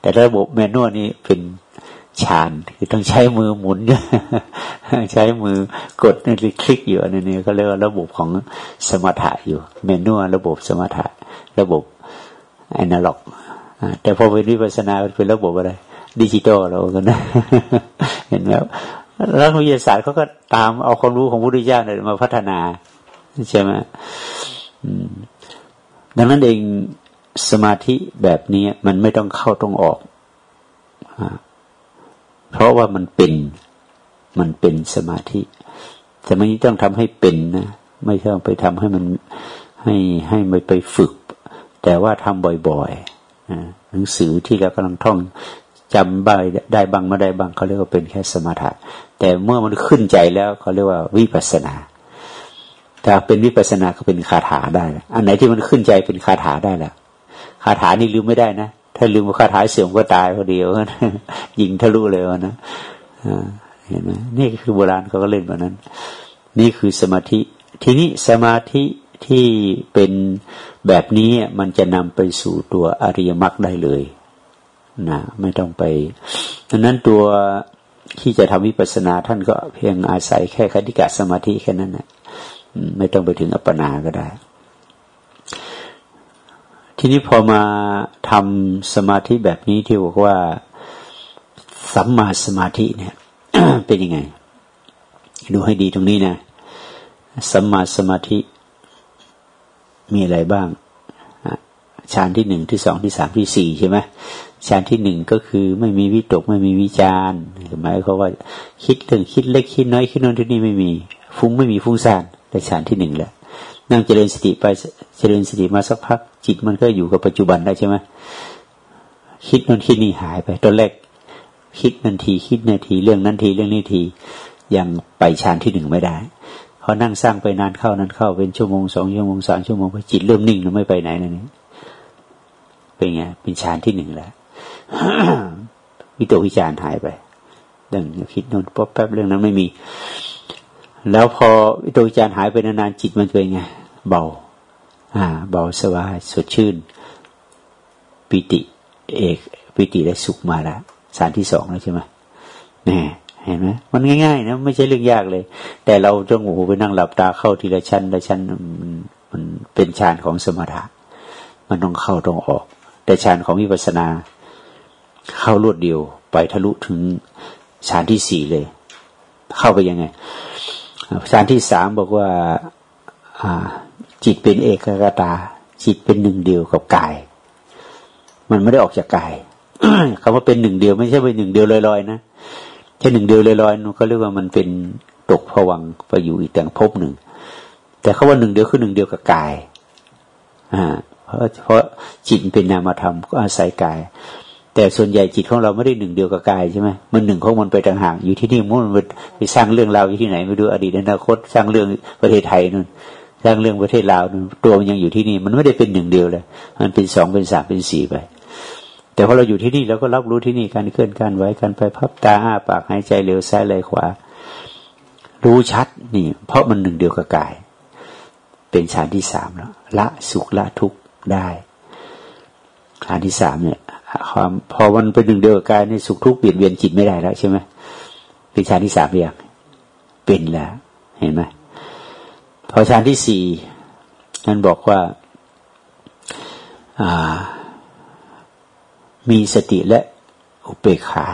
[SPEAKER 1] แต่ระบบแมนนวลนี่เป็น ฌานคือต้องใช้มือหมุนใช้มือกดนี่คลิกอยู่นี่นี่ก็เรียกว่าระบบของสมถะอยู่ เมนูระบบสมถะ ระบบแอนาล็อกแต่พอเป็นวิปัสนาเป็นระบบอะไรดิจิตอลเรากันนะเห็นไหมแล้ววิทยาศาสตร์เขาก็ตามเอาความรู้ของพุทธเจ้าเนี่ยมาพัฒนาใช่ไหมดังนั้นเองสมาธิแบบนี้มันไม่ต้องเข้าต้องออก เพราะว่ามันเป็นมันเป็นสมาธิแต่ไม่ต้องทำให้เป็นนะไม่ต้องไปทำให้มันให้ให้ไม่ไปฝึก แต่ว่าทำบ่อยๆหนังสือที่เรากำลังท่องจำได้ได้บางมาได้บางเขาเรียกว่าเป็นแค่สมถะแต่เมื่อมันขึ้นใจแล้วเขาเรียกว่าวิปัสนาถ้าเป็นวิปัสนาก็เป็นคาถาได้ อันไหนที่มันขึ้นใจเป็นคาถาได้แล้วคาถานี่ลืมไม่ได้นะ ถ้าลืมคาถาเสื่อมก็ตายพอเดียวยิงทะลุเลยนะเห็นไหมนี่คือโบราณเขาก็เล่นแบบนั้น นี่คือสมาธิ ทีนี้สมาธิที่เป็นแบบนี้มันจะนำไปสู่ตัวอริยมรรคได้เลยนะไม่ต้องไปดังนั้นตัวที่จะทำวิปัสสนาท่านก็เพียงอาศัยแค่คติกะสมาธิแค่นั้นนะไม่ต้องไปถึงอัปปนาก็ได้ ทีนี้พอมาทำสมาธิแบบนี้ที่บอกว่าสัมมาสมาธิเนี่ย เป็นยังไง ดูให้ดีตรงนี้นะสัมมาสมาธิ มีอะไรบ้างฌานที่หนึ่งที่สองที่สามที่สี่ใช่ไหมฌานที่หนึ่งก็คือไม่มีวิตกไม่มีวิจารหมายเขาว่า คิดถึงคิดเล็กคิดน้อยคิดน้อยที่นี่ไม่มีฟุ้งไม่มีฟุ้งซ่านในฌานที่หนึ่งแหละ นั่งเจริญสติไปเจริญสติมาสักพัก จิตมันก็อยู่กับปัจจุบันได้ใช่ไหมคิดนั่นคิดนี่หายไปตอนแรก คิดนาทีคิดนาทีเรื่องนั้นทีเรื่องนี้ทียังไปฌานที่หนึ่งไม่ได้พอนั่งสร้างไปนานเข้านั้นเข้าเป็นชั่วโมงสองชั่วโมงสามชั่วโมงพอจิตเริ่มนิ่งแล้วไม่ไปไหนนั่นเองเป็นไงเป็นฌานที่หนึ่งแล้ววิตกวิจารหายไปเรื่องคิดโน่นป๊บแป๊บเรื่องนั้นไม่มี แล้วพอวิตกวิจารหายไปนานๆจิตมันเป็นไง เบา อ่า เบาสบายสดชื่น ปิติ เอก ปิติและสุขมาแล้วสารที่สองแล้วใช่ไหมแน่เห็นไหมมันง่ายๆนะไม่ใช่เรื่องยากเลย แต่เราต้องโอ้โหไปนั่งหลับตาเข้าทีละชั้นละชั้นมันมันเป็นฌานของสมถะ มันต้องเข้าต้องออก แต่ฌานของวิปัสสนา เข้ารวดเดียวไปทะลุถึงฌานที่สี่เลย เข้าไปยังไง ฌานที่สามบอกว่าจิตเป็นเอกกตา จิตเป็นหนึ่งเดียวกับกาย มันไม่ได้ออกจากกายคำว่าเป็นหนึ่งเดียวไม่ใช่เป็นหนึ่งเดียวลอยๆนะแค่หนึ่งเดียวลอยๆเขาเรียกว่ามันเป็นตกผวังไปอยู่อีกแต่งภพหนึ่ง แต่เขาว่าหนึ่งเดียวคือหนึ่งเดียวกับกายอ่าเพราะเพราะจิตเป็นนามธรรมก็อาศัยกาย แต่ส่วนใหญ่จิตของเราไม่ได้หนึ่งเดียวกับกายใช่ไหมมันหนึ่งของมันไปต่างหากอยู่ที่นี่มันไปสร้างเรื่องราวอยู่ที่ไหนไม่ดูอดีตอนาคตสร้างเรื่องประเทศไทยนู่นสร้างเรื่องประเทศลาวนู่นตัวมันยังอยู่ที่นี่ มันไม่ได้เป็นหนึ่งเดียวเลย มันเป็นสองเป็นสามเป็นสี่ไป แต่พอเราอยู่ที่นี่เราก็รับรู้ที่นี่การเคลื่อนการไหวการไปพับตาอ้าปากหายใจเร็วซ้ายเลยขวา รู้ชัดนี่ เพราะมันหนึ่งเดียวกับกาย เป็นฌานที่สามแล้วละสุขละทุกข์ได้ฌานที่สามเนี่ย ความพอมันเป็นหนึ่งเดียวกับกายในสุขทุกข์เปลี่ยนเวียนจิตไม่ได้แล้วใช่ไหมเป็นฌานที่สามเรียงเป็นแล้ว เห็นไหมพอฌานที่สี่นั่นบอกว่าอ่ามีสติและอุเบกขา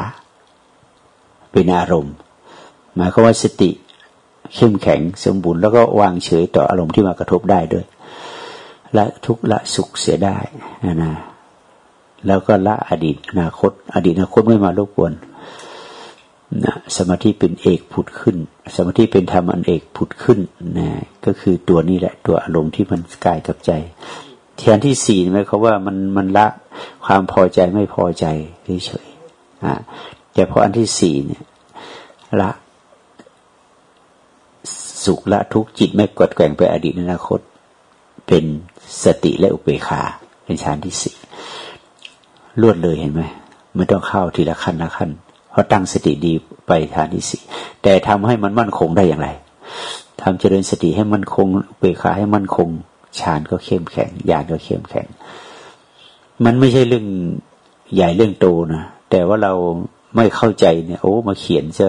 [SPEAKER 1] เป็นอารมณ์ หมายความว่าสติเข้มแข็งสมบูรณ์แล้วก็วางเฉยต่ออารมณ์ที่มากระทบได้ด้วยละทุกละสุขเสียได้นะนะ แล้วก็ละอดีตอนาคต อดีตอนาคตไม่มารบกวนนะสมาธิเป็นเอกผุดขึ้น สมาธิเป็นธรรมอันเอกผุดขึ้นนะก็คือตัวนี้แหละ ตัวอารมณ์ที่มันกายกับใจเทียนที่สี่หมายความว่ามันมันละความพอใจไม่พอใจเฉยๆอ่าแต่พออันที่สี่เนี่ยละสุขละทุกจิตไม่กดแกว่งไปอดีตอนาคต เป็นสติและอุเบกขาเป็นฌานที่สี่ ลวดเลยเห็นไหมไม่ต้องเข้าทีละขั้นละขั้น เพราะตั้งสติดีไปฌานที่สี่แต่ทำให้มันมั่นคงได้อย่างไรทำเจริญสติให้มั่นคงเบกขาให้มั่นคงฌานก็เข้มแข็งญาณก็เข้มแข็ง มันไม่ใช่เรื่องใหญ่เรื่องโตนะแต่ว่าเราไม่เข้าใจเนี่ย โอ้ มาเขียนจะ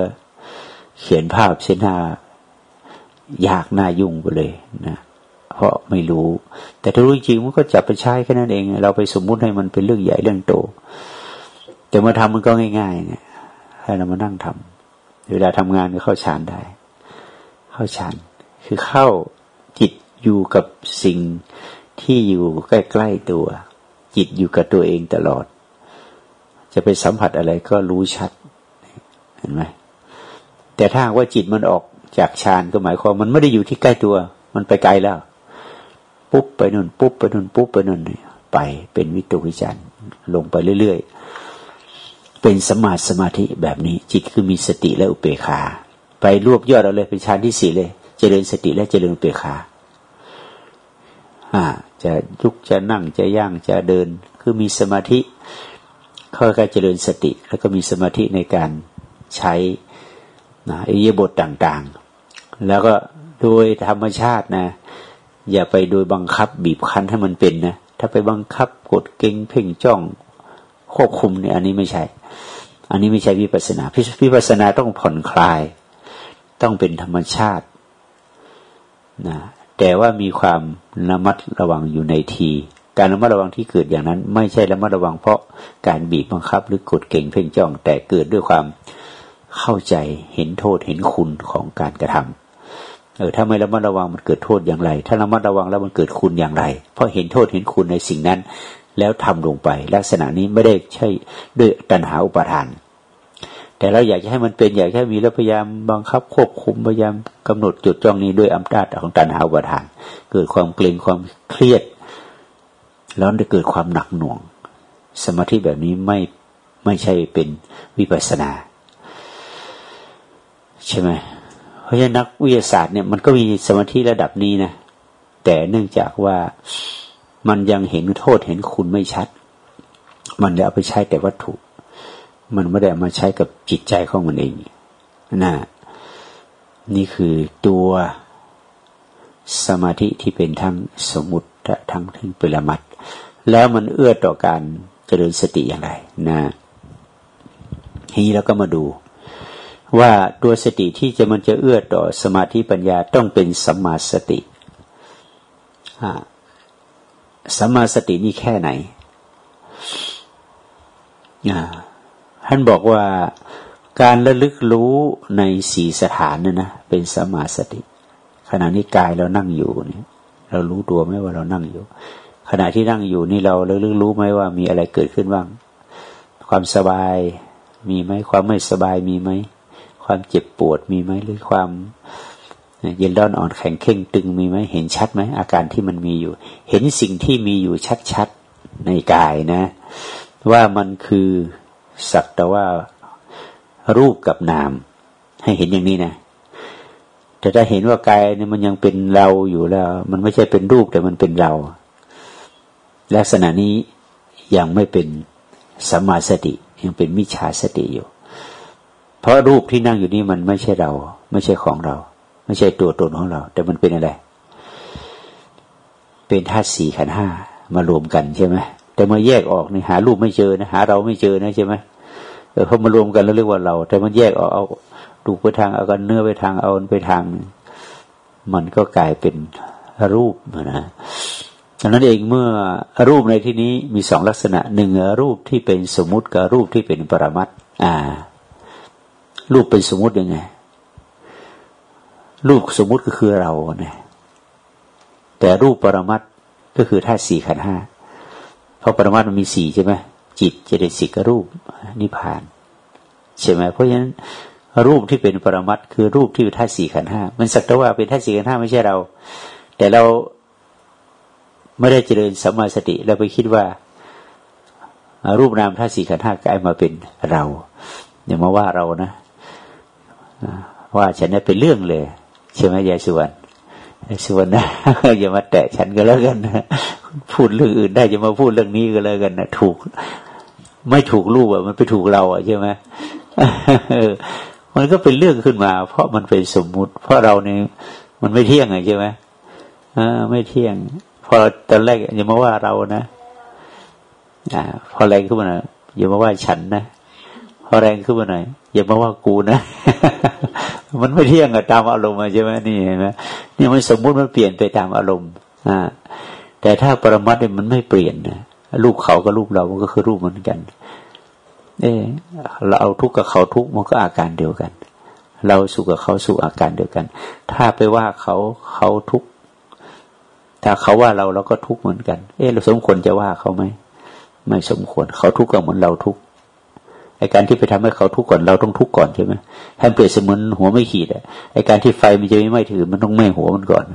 [SPEAKER 1] เขียนภาพเส้นหน้ายากหน้ายุ่งไปเลยนะ เพราะไม่รู้ แต่ถ้ารู้จริงมันก็จับไปใช้แค่นั้นเอง เราไปสมมุติให้มันเป็นเรื่องใหญ่เรื่องโต แต่มาทำมันก็ง่ายๆเนี่ยให้เรามานั่งทำเวลาทำงานก็เข้าฌานได้ เข้าฌานคือเข้าจิตอยู่กับสิ่งที่อยู่ใกล้ๆตัว จิตอยู่กับตัวเองตลอด จะไปสัมผัสอะไรก็รู้ชัดเห็นไหมแต่ถ้าว่าจิตมันออกจากฌานก็หมายความมันไม่ได้อยู่ที่ใกล้ตัว มันไปไกลแล้ว ปุ๊บไปนู่นปุ๊บไปนู่นปุ๊บไปนู่นไปเป็นวิตกวิจารลงไปเรื่อยๆ เป็นสมาสมาธิแบบนี้ จิตคือมีสติและอุเบกขาไปรวบยอดเราเลยเป็นฌานที่สี่เลย เจริญสติและเจริญอุเบกขาอ่า จะยุกจะนั่งจะย่างจะเดิน คือมีสมาธิเข้าการเจริญสติ แล้วก็มีสมาธิในการใช้นะอิยบทต่างๆ แล้วก็โดยธรรมชาตินะ อย่าไปโดยบังคับบีบคั้นให้มันเป็นนะ ถ้าไปบังคับกดเก่งเพ่งจ้องควบคุมเนี่ยอันนี้ไม่ใช่ อันนี้ไม่ใช่วิปัสนาวิปัสนาต้องผ่อนคลาย ต้องเป็นธรรมชาตินะแต่ว่ามีความระมัดระวังอยู่ในที การระมัดระวังที่เกิดอย่างนั้น ไม่ใช่ระมัดระวังเพราะการบีบบังคับหรือกดเก่งเพ่งจ้อง แต่เกิดด้วยความเข้าใจเห็นโทษเห็นคุณของการกระทำ เออถ้าไม่ระมัดระวังมันเกิดโทษอย่างไร ถ้าระมัดระวังแล้วมันเกิดคุณอย่างไร เพราะเห็นโทษเห็นคุณในสิ่งนั้น แล้วทำลงไป ลักษณะนี้ไม่ได้ใช่ด้วยตัณหาอุปาทาน แต่เราอยากจะให้มันเป็นอยากให้มีแล้วพยายามบังคับควบคุมพยายามกำหนดจุดจ้องนี้ด้วยอำนาจของตัณหาอุปาทาน เกิดความเกรงความเครียด แล้วจะเกิดความหนักหน่วง สมาธิแบบนี้ไม่ไม่ใช่เป็นวิปัสนา ใช่ไหม ราะฉะนั้นนักวิทยาศาสตร์เนี่ยมันก็มีสมาธิระดับนี้นะแต่เนื่องจากว่ามันยังเห็นโทษเห็นคุณไม่ชัด มันเลยเอาไปใช้แต่วัตถุ มันไม่ได้มาใช้กับจิตใจของมันเองนะนี่คือตัวสมาธิที่เป็นทั้งสมุติทั้งทั้งปรมัตแล้วมันเอื้อต่อการเจริญสติอย่างไรนะทีนี้เราก็มาดู ว่าตัวสติที่จะมันจะเอื้อต่อสมาธิปัญญาต้องเป็นสัมมาสติสัมมาสตินี่แค่ไหนท่านบอกว่าการระลึกรู้ในสีสถานเนี่ยนะเป็นสัมมาสติ ขณะนี้กายเรานั่งอยู่เนี่ย เรารู้ตัวไหมว่าเรานั่งอยู่ ขณะที่นั่งอยู่นี่เราระลึกรู้ไหมว่ามีอะไรเกิดขึ้นบ้าง ความสบายมีไหมความไม่สบายมีไหม ความเจ็บปวดมีไหมหรือความเย็นร้อนอ่อนแข็งเข่งตึงมีไหมเห็นชัดไหมอาการที่มันมีอยู่ เห็นสิ่งที่มีอยู่ชัดๆในกายนะ ว่ามันคือสักแต่ว่ารูปกับนาม ให้เห็นอย่างนี้นะแต่ถ้าเห็นว่ากายเนี่ยมันยังเป็นเราอยู่แล้ว มันไม่ใช่เป็นรูปแต่มันเป็นเรา ลักษณะนี้ยังไม่เป็นสัมมาสติยังเป็นมิจฉาสติอยู่ เพราะรูปที่นั่งอยู่นี่มันไม่ใช่เรา ไม่ใช่ของเรา ไม่ใช่ตัวตนของเรา แต่มันเป็นอะไร เป็นธาตุสี่ขันห้ามารวมกันใช่ไหมแต่เมาแยกออกนี่หารูปไม่เจอนะหา เราไม่เจอนะใช่ไหมเออเขามารวมกันแล้วเรียกว่าเรา แต่มันแยกออกเอาดูไปทางเอากันเนื้อไปทางเอาไปทาง มันก็กลายเป็นรูปนะดังนั้นเองเมื่อรูปในที่นี้มีสองลักษณะหนึ่งรูปที่เป็นสมมุติกับรูปที่เป็นปรมัตอ่า รูปเป็นสมมติยังไง รูปสมมติก็คือเราเนี่ยแต่รูปปรมัตก็คือธาตุสี่ขันห้าเพราะปรมัตมันมีสี่ใช่ไหมจิตเจตสิกรูปนิพพาน ใช่ไหมเพราะฉะนั้นรูปที่เป็นปรมัตคือรูปที่เป็นธาตุสี่ขันห้ามันสักแต่ว่าเป็นธาตุสี่ขันห้าไม่ใช่เรา แต่เราไม่ได้เจริญสัมมาสติแล้วไปคิดว่า รูปนามธาตุสี่ขันธ์ห้ากลายมาเป็นเราอย่ามาว่าเรานะ ว่าฉันนี่เป็นเรื่องเลยใช่ไหมยายสุวรรณสุวรรณนะอย่ามาแตะฉันก็แล้วกันนะพูดเรื่องอื่นได้จะมาพูดเรื่องนี้ก็แล้วกันนะถูก ไม่ถูกรูปอะ มันไปถูกเราอะใช่ไหมมันก็เป็นเรื่องขึ้นมา เพราะมันเป็นสมมุติ เพราะเราเนี่ยมันไม่เที่ยงไงใช่ไหมอ่าไม่เที่ยง พอตอนแรกอย่ามาว่าเรานะอ่า พอแรงขึ้นมาหน่อยอย่ามาว่าฉันนะพอแรงขึ้นมาหน่อย อย่ามาว่ากูนะ มันไม่เที่ยงอะตามอารมณ์ใช่ไหมนี่เห็นไหมนี่มันสมมุติมันเปลี่ยนไปตามอารมณ์อ่าแต่ถ้าปรมัตเนี่ยมันไม่เปลี่ยนนะรูปเขากับรูปเรา มันก็คือรูปเหมือนกัน เออเราเอาทุกข์กับเขาทุกข์มันก็อาการเดียวกัน เราสุขกับเขาสุขอาการเดียวกัน ถ้าไปว่าเขาเขาทุกข์ถ้าเขาว่าเราเราก็ทุกข์เหมือนกัน เออเราสมควรจะว่าเขาไหมไม่สมควร เขาทุกข์ก็เหมือนเราทุกข์ ไอการที่ไปทำให้เขาทุกข์ก่อนเราต้องทุกข์ก่อนใช่ไหมท่านเปรียบเสมือนหัวไม่ขีดอะไอการที่ไฟมันจะไม่ไหม้ถือมันต้องไหม้หัวมันก่อน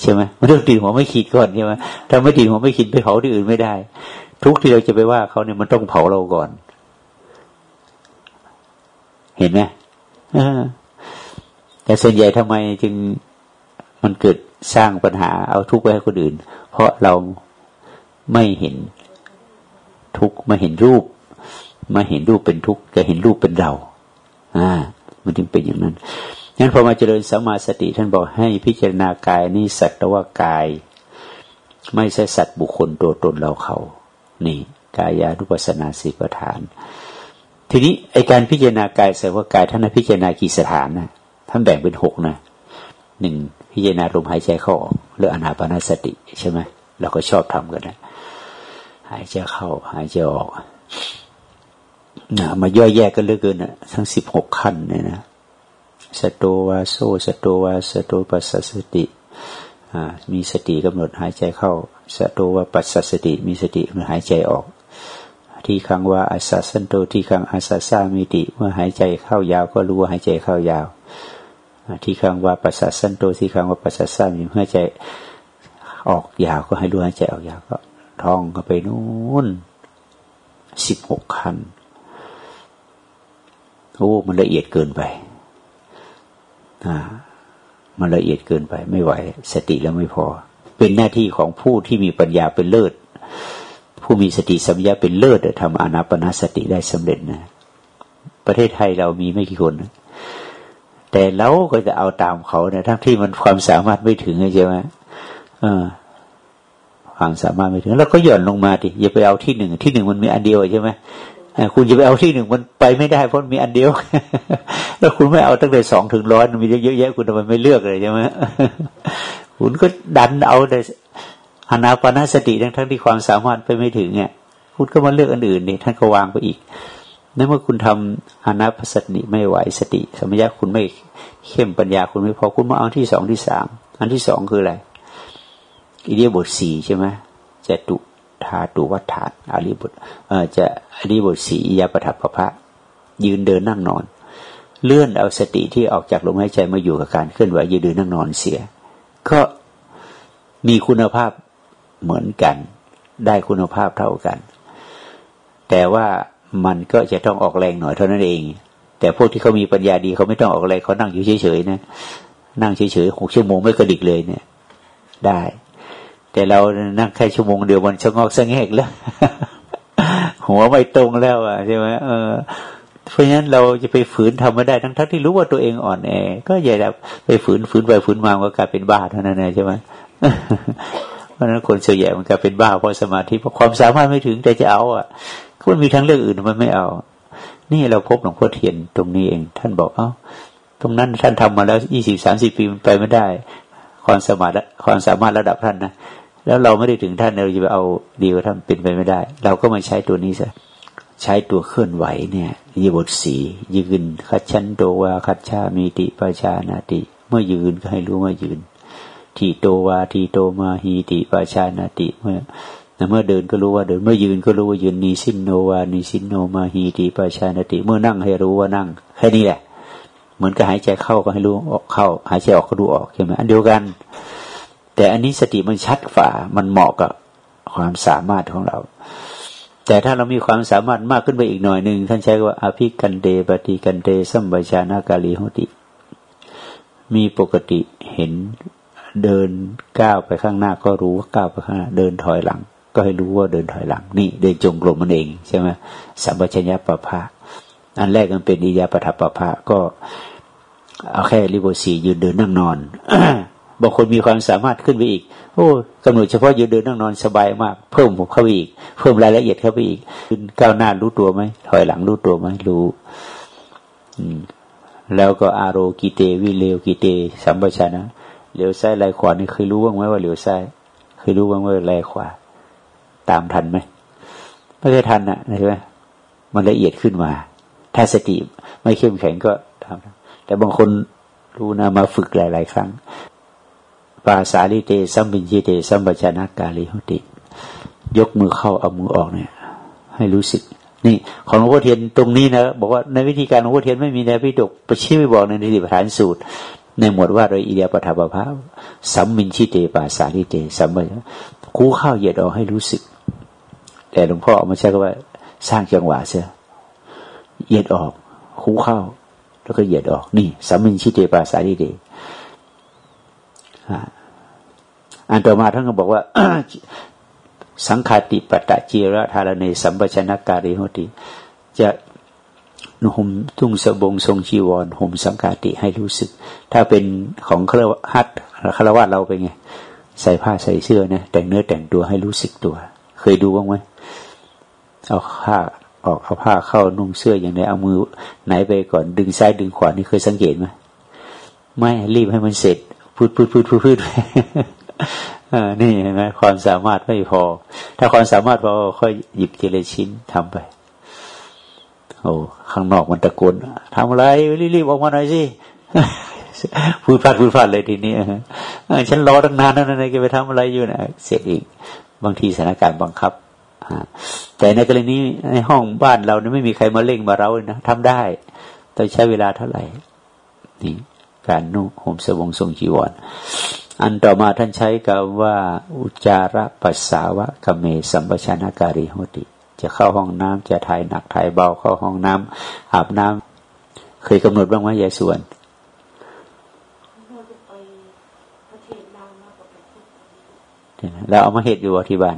[SPEAKER 1] ใช่ไหมมันต้องตีหัวไม่ขีดก่อนใช่ไหมถ้าไม่ตีหัวไม่ขีดไปเผาที่อื่นไม่ได้ ทุกที่เราจะไปว่าเขาเนี่ยมันต้องเผาเราก่อน เห็นไหมแต่ส่วนใหญ่ทำไมจึงมันเกิดสร้างปัญหาเอาทุกข์ไปให้คนอื่น เพราะเราไม่เห็นทุกข์มาเห็นรูป มาเห็นรูปเป็นทุกข์จะเห็นรูปเป็นเรา อ่า มันจึงเป็นอย่างนั้นงั้นพอมาเจริญสัมมาสติท่านบอกให้พิจารณากายนี่สัตว์ว่ากาย ไม่ใช่สัตว์บุคคลตัวตนเราเขา นี่ กายานุปัสนาสีประฐาน ทีนี้ไอการพิจารณากายแสดงว่ากายท่านพิจารณากี่สถานนะท่านแบ่งเป็นหกนะหนึ่งพิจารณาลมหายใจเข้าออกหรืออนาปนาสติใช่ไหมเราก็ชอบทำกันนะหายใจเข้า หายใจออก นะมาย่อยแยกกันเลือเกินนะทั้งสิบหกขั้นเนี่ยนะสโตวาโซสโตวาสโตปัสสติมีสติกำหนดหายใจเข้าสโตวาปัสสติ มีสติมื่อหายใจออก ที่ครั้งว่าอาสาสันโตที่ครั้งอาสาซามิติ เมื่อหายใจเข้ายาวก็รู้ว่าหายใจเข้ายาว ที่ครั้งว่าปัสสะสั้นโตที่ครั้งว่าปัสสะสั้นมีหายใจออกยาวก็ให้รู้หายใจออกยาวก็ท่องก็ไปนู่นสิบหกคัน โอ้มันละเอียดเกินไปอ่ามันละเอียดเกินไป ไม่ไหว สติแล้วไม่พอ เป็นหน้าที่ของผู้ที่มีปัญญาเป็นเลิศ ผู้มีสติสัมยาเป็นเลิศทำอนาปนาสติได้สำเร็จนะ ประเทศไทยเรามีไม่กี่คนนะแต่เราก็จะเอาตามเขาเนี่ยทั้งที่มันความสามารถไม่ถึงใช่ไหมความสามารถไม่ถึง แล้วก็หย่อนลงมาดิอย่าไปเอาที่หนึ่งที่หนึ่งมันมีอันเดียวใช่ไหม คุณจะไปเอาที่หนึ่งมันไปไม่ได้เพราะมีอันเดียว แล้วคุณไม่เอาตั้งแต่สองถึงร้อยมีเยอะแยะคุณทำไมไม่เลือกเลยใช่ไหมคุณก็ดันเอาแต่อนาปนาสติทั้งทั้งที่ความสามารถไปไม่ถึงเนี่ยคุณก็มาเลือกอันอื่นนี่ท่านก็วางไปอีกนั่นเมื่อคุณทำอนาปสติไม่ไหวสติสมัยคุณไม่เข้มปัญญาคุณไม่พอคุณมาเอาที่สองที่สามอันที่สองคืออะไรอิเดียบทสี่ใช่ไหมจตุ ธาตุวัฏฐานอริบทจะอริบทสียาปทัพพระยืนเดินนั่งนอน เลื่อนเอาสติที่ออกจากลมหายใจมาอยู่กับการเคลื่อนไหวยืนเดินนั่งนอนเสีย ก็มีคุณภาพเหมือนกัน ได้คุณภาพเท่ากัน แต่ว่ามันก็จะต้องออกแรงหน่อยเท่านั้นเอง แต่พวกที่เขามีปัญญาดีเขาไม่ต้องออกแรงเขานั่งอยู่เฉยๆนะ นั่งเฉยๆหกชั่วโมงไม่กระดิกเลยเนี่ย ได้ แต่เรานั่งแค่ชั่วโมงเดียวมันชะงอกสงแงกแล้ว หัวไม่ตรงแล้วอะใช่ไหมเออเพราะฉะนั้นเราจะไปฝืนทำไม่ได้ทั้งทั้งที่รู้ว่าตัวเองอ่อนแอก็อย่าไปฝืนฝืนไปฝืนมาก็กลายเป็นบ้าเท่านั้นเองใช่ไหมเพราะฉะนั้นคนเสียใหญ่มันกลายเป็นบ้าเพราะสมาธิเพราะความสามารถไม่ถึงแต่จะเอาอะมันมีทั้งเรื่องอื่นมันไม่เอา นี่เราพบหลวงพ่อเทียนตรงนี้เอง ท่านบอกเอ้าตรงนั้นท่านทำมาแล้วยี่สิบสามสิบปีมันไปไม่ได้ ความสมารถความสามารถระดับท่านนะ แล้วเราไม่ได้ถึงท่านเราจะไปเอาดีกว่าท่านเป็นไปไม่ได้ เราก็มาใช้ตัวนี้ซะใช้ตัวเคลื่อนไหวเนี่ยยีบทสียืนคัดชันโตวาคัดชามีติปชานาติ เมื่อยืนก็ให้รู้ว่ายืนทีโตวาทีโตมาฮีติปชานาติเมื่อเมื่อเดินก็รู้ว่าเดิน เมื่อยืนก็รู้ว่ายืนนีสินโนวานีสินโนมาฮีติปชานาติ เมื่อนั่งให้รู้ว่านั่งแค่นี้แหละ เหมือนกับหายใจเข้าก็ให้รู้ออกเข้า หายใจออกก็รู้ออกใช่ไหมอันเดียวกัน แต่อันนี้สติมันชัดฝ่ามันเหมาะกับความสามารถของเรา แต่ถ้าเรามีความสามารถมากขึ้นไปอีกหน่อยหนึ่งท่านใช้ว่าอภิกันเดปฏิกันเดสัมบชานากาลีหุติ มีปกติเห็นเดินก้าวไปข้างหน้าก็รู้ว่าก้าวไปข้างหน้า เดินถอยหลัง ก็ให้รู้ว่าเดินถอยหลัง นี่เดินจงกรมมันเองใช่ไหมสัมปชัญญะปะพะอันแรกมันเป็นอิยาปทัปปะพะก็เอาแค่ริบสียืนเดินนั่งนอน บางคนมีความสามารถขึ้นไปอีก โอ้กำหนดเฉพาะยืนเดินนั่งนอนสบายมาก เพิ่มผมเข้าไปอีก เพิ่มรายละเอียดเข้าไปอีกขึ้นก้าวหน้ารู้ตัวไหมถอยหลังรู้ตัวไหมรู้แล้วก็อารกิเตวิเลวกิเตสัมปชัญนะเหลียวซ้ายไหลขวานี่เคยรู้บ้างไหมว่าเหลียวซ้ายเคยรู้บ้างว่าไหลขวา ตามทันไหมไม่เคยทันอะใช่ไหมมันละเอียดขึ้นมา ถ้าสติไม่เข้มแข็งก็ทำแต่บางคนรู้นะมาฝึกหลาย ๆ ครั้ง ปาสาลิเตสัมบินจิเตสัมปชานากาลิหุติ ยกมือเข้าเอามือออกเนี่ย ให้รู้สึก นี่ ของหลวงพ่อเทียนตรงนี้นะบอกว่าในวิธีการหลวงพ่อเทียนไม่มีในพิดกประชี้ไม่บอกในนิติปฐานสูตร ในหมวดว่าโดยอิเดียปฐาปภาสัมมินชิเตปาสาลิเตสัมปคู่เข้าเหยียดออกให้รู้สึก แต่หลวงพ่อเอามาใช้คำว่า สร้างจังหวะเสียเหยียดออกคู่เข้าแล้วก็เหยียดออก นี่สัมมินชิเตปาสาลิเต อันต่อมาท่านก็บอกว่าสังคาติปตะจีระธารเนสัมปชนะการิโหติ จะห่มทุ่งสบงทรงชีวรห่มสังคาติให้รู้สึก ถ้าเป็นของคารวะคารวะเราเป็นไง ใส่ผ้าใส่เสื้อนะแต่งเนื้อแต่งตัวให้รู้สึกตัว เคยดูบ้างไหมเอาผ้าออกเอาผ้าเข้านุ่งเสื้ออย่างไรเอามือไหนไปก่อนดึงซ้ายดึงขวานี่เคยสังเกตไหมไม่รีบให้มันเสร็จ พูดพูดพูดพูดพูดนี่เห็นไหมความสามารถไม่พอ ถ้าความสามารถพอค่อยหยิบทีละชิ้นทำไป โอ้ข้างนอกมันตะโกนทำอะไรรีบๆออกมาหน่อยสิพูดพลาดพูดพลาดเลยทีนี้ฉันรอตั้งนานแล้วนะแกไปทำอะไรอยู่นะเสร็จอีก บางทีสถานการณ์บังคับแต่ในกรณีในห้องบ้านเราเนี่ยไม่มีใครมาเร่งมาเรานะทำได้ต้องใช้เวลาเท่าไหร่นี่ การนุ่งห่มสบงทรงจีวร อันต่อมาท่านใช้คำว่า อุจาระปัสสาวะกเมสัมปชานาการิโหติ จะเข้าห้องน้ำจะถ่ายหนักถ่ายเบาเข้าห้องน้ำอาบน้ำเคยกำหนดบ้างไหมยายส่วนเราเอามาเห็ดอยู่ที่บ้าน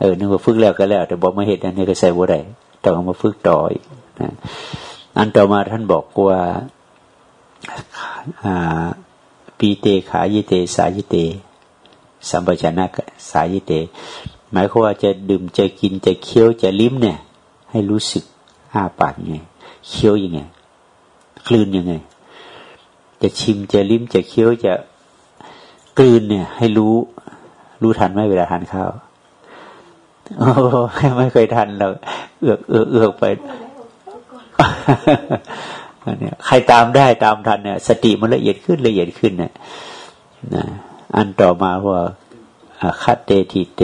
[SPEAKER 1] เออนึกว่าฝึกแล้วก็แล้ว แต่บอกมาเห็ดอันนี้ก็ใส่บัวได้ต้องเอามาฝึกต่ออีกนะอันต่อมาท่านบอกว่า ปีเตขายเต สายเต สัมปชัญญะสายเต หมายความว่าจะดื่มจะกินจะเคี้ยวจะลิ้มเนี่ย ให้รู้สึกอ้าปากยังไงเคี้ยวยังไงกลืนยังไง จะชิมจะลิ้มจะเคี้ยวจะกลืนเนี่ย ให้รู้ รู้ทันไหมเวลาทานข้าวโอ้ไม่เคยทันเราเอือกเอือกเอือกไป เนี่ยใครตามได้ตามทันเนี่ยสติมันละเอียดขึ้นละเอียดขึ้นเนี่ยนะอันต่อมาว่าคัตเตติเต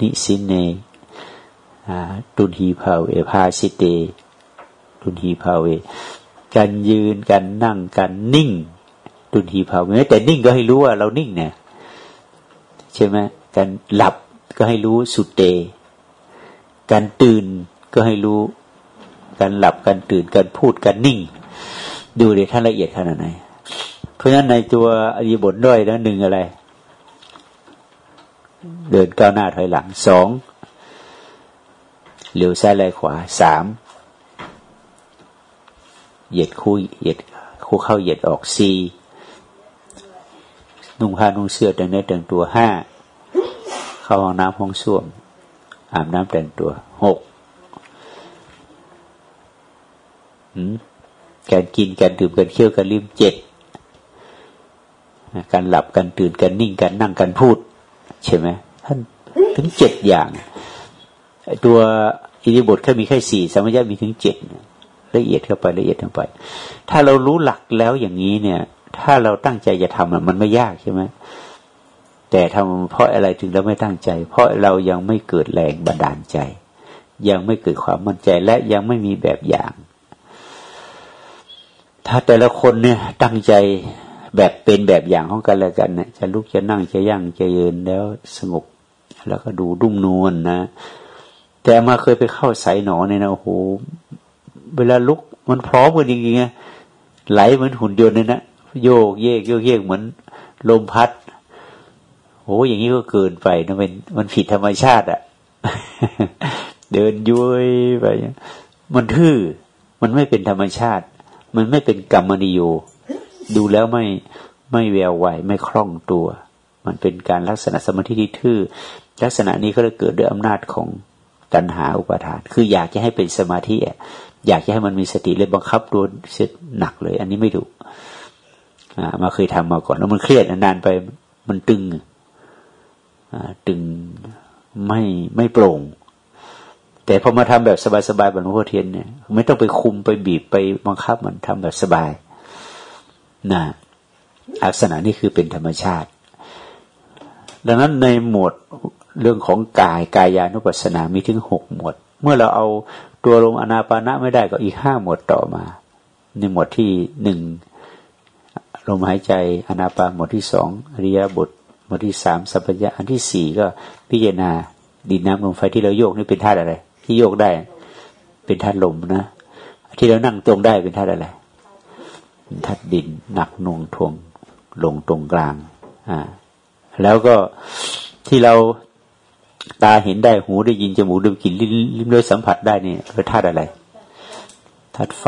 [SPEAKER 1] นิสินเนตุนหีภาเวพาสิเตตุนหีภาเว การยืนการนั่งการนิ่ง ตุณหีภาเวแต่นิ่งก็ให้รู้ว่าเรานิ่งเนี่ยใช่ไหมการหลับก็ให้รู้สุดเต การตื่นก็ให้รู้ การหลับการตื่นการพูดการนิ่ง ดูเลยท่านละเอียดขนาดไหน เพราะฉะนั้นในตัวอริบทด้วยนะหนึ่งอะไร เดินก้าวหน้าถอยหลังสองเหลียวซ้ายไหลขวาสามเหยียดคู่เหยียดคู่เข้าเหยียดออกสี่นุ่งผ้านุ่งเสื้อแต่งเนื้อแต่งตัวห้าเข้าห้องน้ำห้องส้วมอาบน้ำแต่งตัวหก การกินการดื่มการเคี้ยวการลิ้มเจ็ดการหลับการตื่นการนิ่งการนั่งการพูด ใช่ไหมท่านถึงเจ็ดอย่างตัวอิริบทแค่มีแค่สี่สมัญญามีถึงเจ็ดละเอียดเข้าไปละเอียดเข้าไป ถ้าเรารู้หลักแล้วอย่างนี้เนี่ย ถ้าเราตั้งใจจะทำมันไม่ยากใช่ไหมแต่ทำเพราะอะไรถึงเราไม่ตั้งใจ เพราะเรายังไม่เกิดแรงบันดาลใจ ยังไม่เกิดความมั่นใจและยังไม่มีแบบอย่าง ถ้าแต่ละคนเนี่ยตั้งใจแบบเป็นแบบอย่างของกันแล้วกันเนี่ยจะลุกจะนั่งจะย่างจะยืนแล้วสงบแล้วก็ดูดุ้งนวลนนะ แต่มาเคยไปเข้าใส่หนอเนี่ยนะโอ้โหเวลาลุกมันพร้อมกันจริงๆไหลเหมือนหุ่นยนต์เลยนะโยกเยกโยกเยกเหมือนลมพัดโอ้อย่างนี้ก็เกินไปนะมันมันผิดธรรมชาติอะ่ะเดินยุ้ยไปมันทื่อมันไม่เป็นธรรมชาติ มันไม่เป็นกรรมนิโย ดูแล้วไม่ไม่แววไหวไม่คล่องตัว มันเป็นการลักษณะสมาธิที่ทื่อลักษณะนี้ก็เลยเกิดด้วยอำนาจของตัณหาอุปาทาน คืออยากจะให้เป็นสมาธิอยากจะให้มันมีสติเลยบังคับตัวเสียหนักเลย อันนี้ไม่ถูกมาเคยทำมาก่อนแล้วมันเครียดนานไปมันตึงตึงไม่ไม่โปร่ง แต่พอมาทำแบบสบายๆแบบหลวงพ่อเทียนเนี่ย ไม่ต้องไปคุมไปบีบไปบังคับมันทำแบบสบายนะลักษณะนี้คือเป็นธรรมชาติ ดังนั้นในหมวดเรื่องของกายกายานุปัสสนามีถึงหกหมวด เมื่อเราเอาตัวลงอนาปานะไม่ได้ก็อีกห้าหมวดต่อมาในหมวดที่หนึ่งลมหายใจอนาปานหมวดที่สองอริยบทบทที่สามสัพพยะอันที่สี่ก็พิจารณาดินน้ำลมไฟที่เราโยกนี่เป็นธาตุอะไร ที่โยกได้ เป็นธาตุลมนะที่เรานั่งตรงได้เป็นธาตุอะไรธาตุดินหนักน่วงทวงลงตรงกลาง อ่า แล้วก็ที่เราตาเห็นได้หูได้ยินจมูกได้กลิ่นลิ้มรสสัมผัสได้นี่เป็นธาตุอะไรธาตุไฟ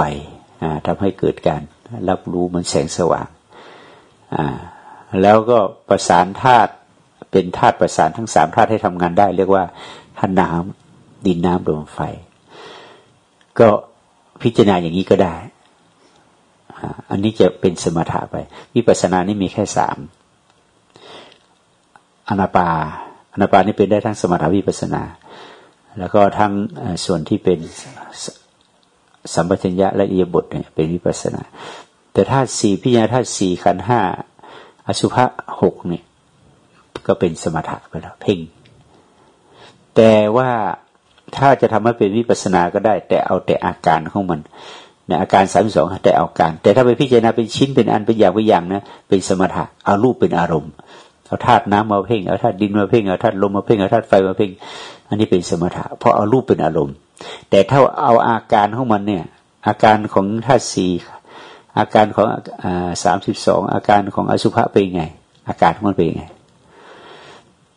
[SPEAKER 1] อ่าทำให้เกิดการ รับรู้มันแสงสว่าง อ่า แล้วก็ประสานธาตุเป็นธาตุประสานทั้งสามธาตุให้ทำงานได้ เรียกว่าธาตุน้ำ ดินน้ำลมไฟ ก็พิจารณาอย่างนี้ก็ได้ อันนี้จะเป็นสมถะไป วิปัสสนานี่มีแค่สามอนาปาอนาปานี่เป็นได้ทั้งสมถะวิปัสสนา แล้วก็ทั้งส่วนที่เป็นสัมปชัญญะและอิยบทเนี่ยเป็นวิปัสสนา แต่ธาตุสี่พิญญาธาตุสี่ขันห้าอสุภะหกเนี่ยก็เป็นสมถะไปแล้วเพ่งแต่ว่า ถ้าจะทำให้เป็นวิปัสนาก็ได้ แต่เอาแต่อาการของมันในอาการสามสองแต่เอาการ แต่ถ้าไปพิจารณาเป็นชิ้นเป็นอันเป็นอย่างเป็นอย่างนะเป็นสมถะเอารูปเป็นอารมณ์เอาธาตุน้ำมาเพ่งเอาธาตุดินมาเพ่งเอาธาตุลมมาเพ่งเอาธาตุไฟมาเพ่ง อันนี้เป็นสมถะเพราะเอารูปเป็นอารมณ์ แต่ถ้าเอาอาการของมันเนี่ย อาการของธาตุสี่อาการของสามสิบสองอาการของอสุภะเป็นไง อาการของมันเป็นไง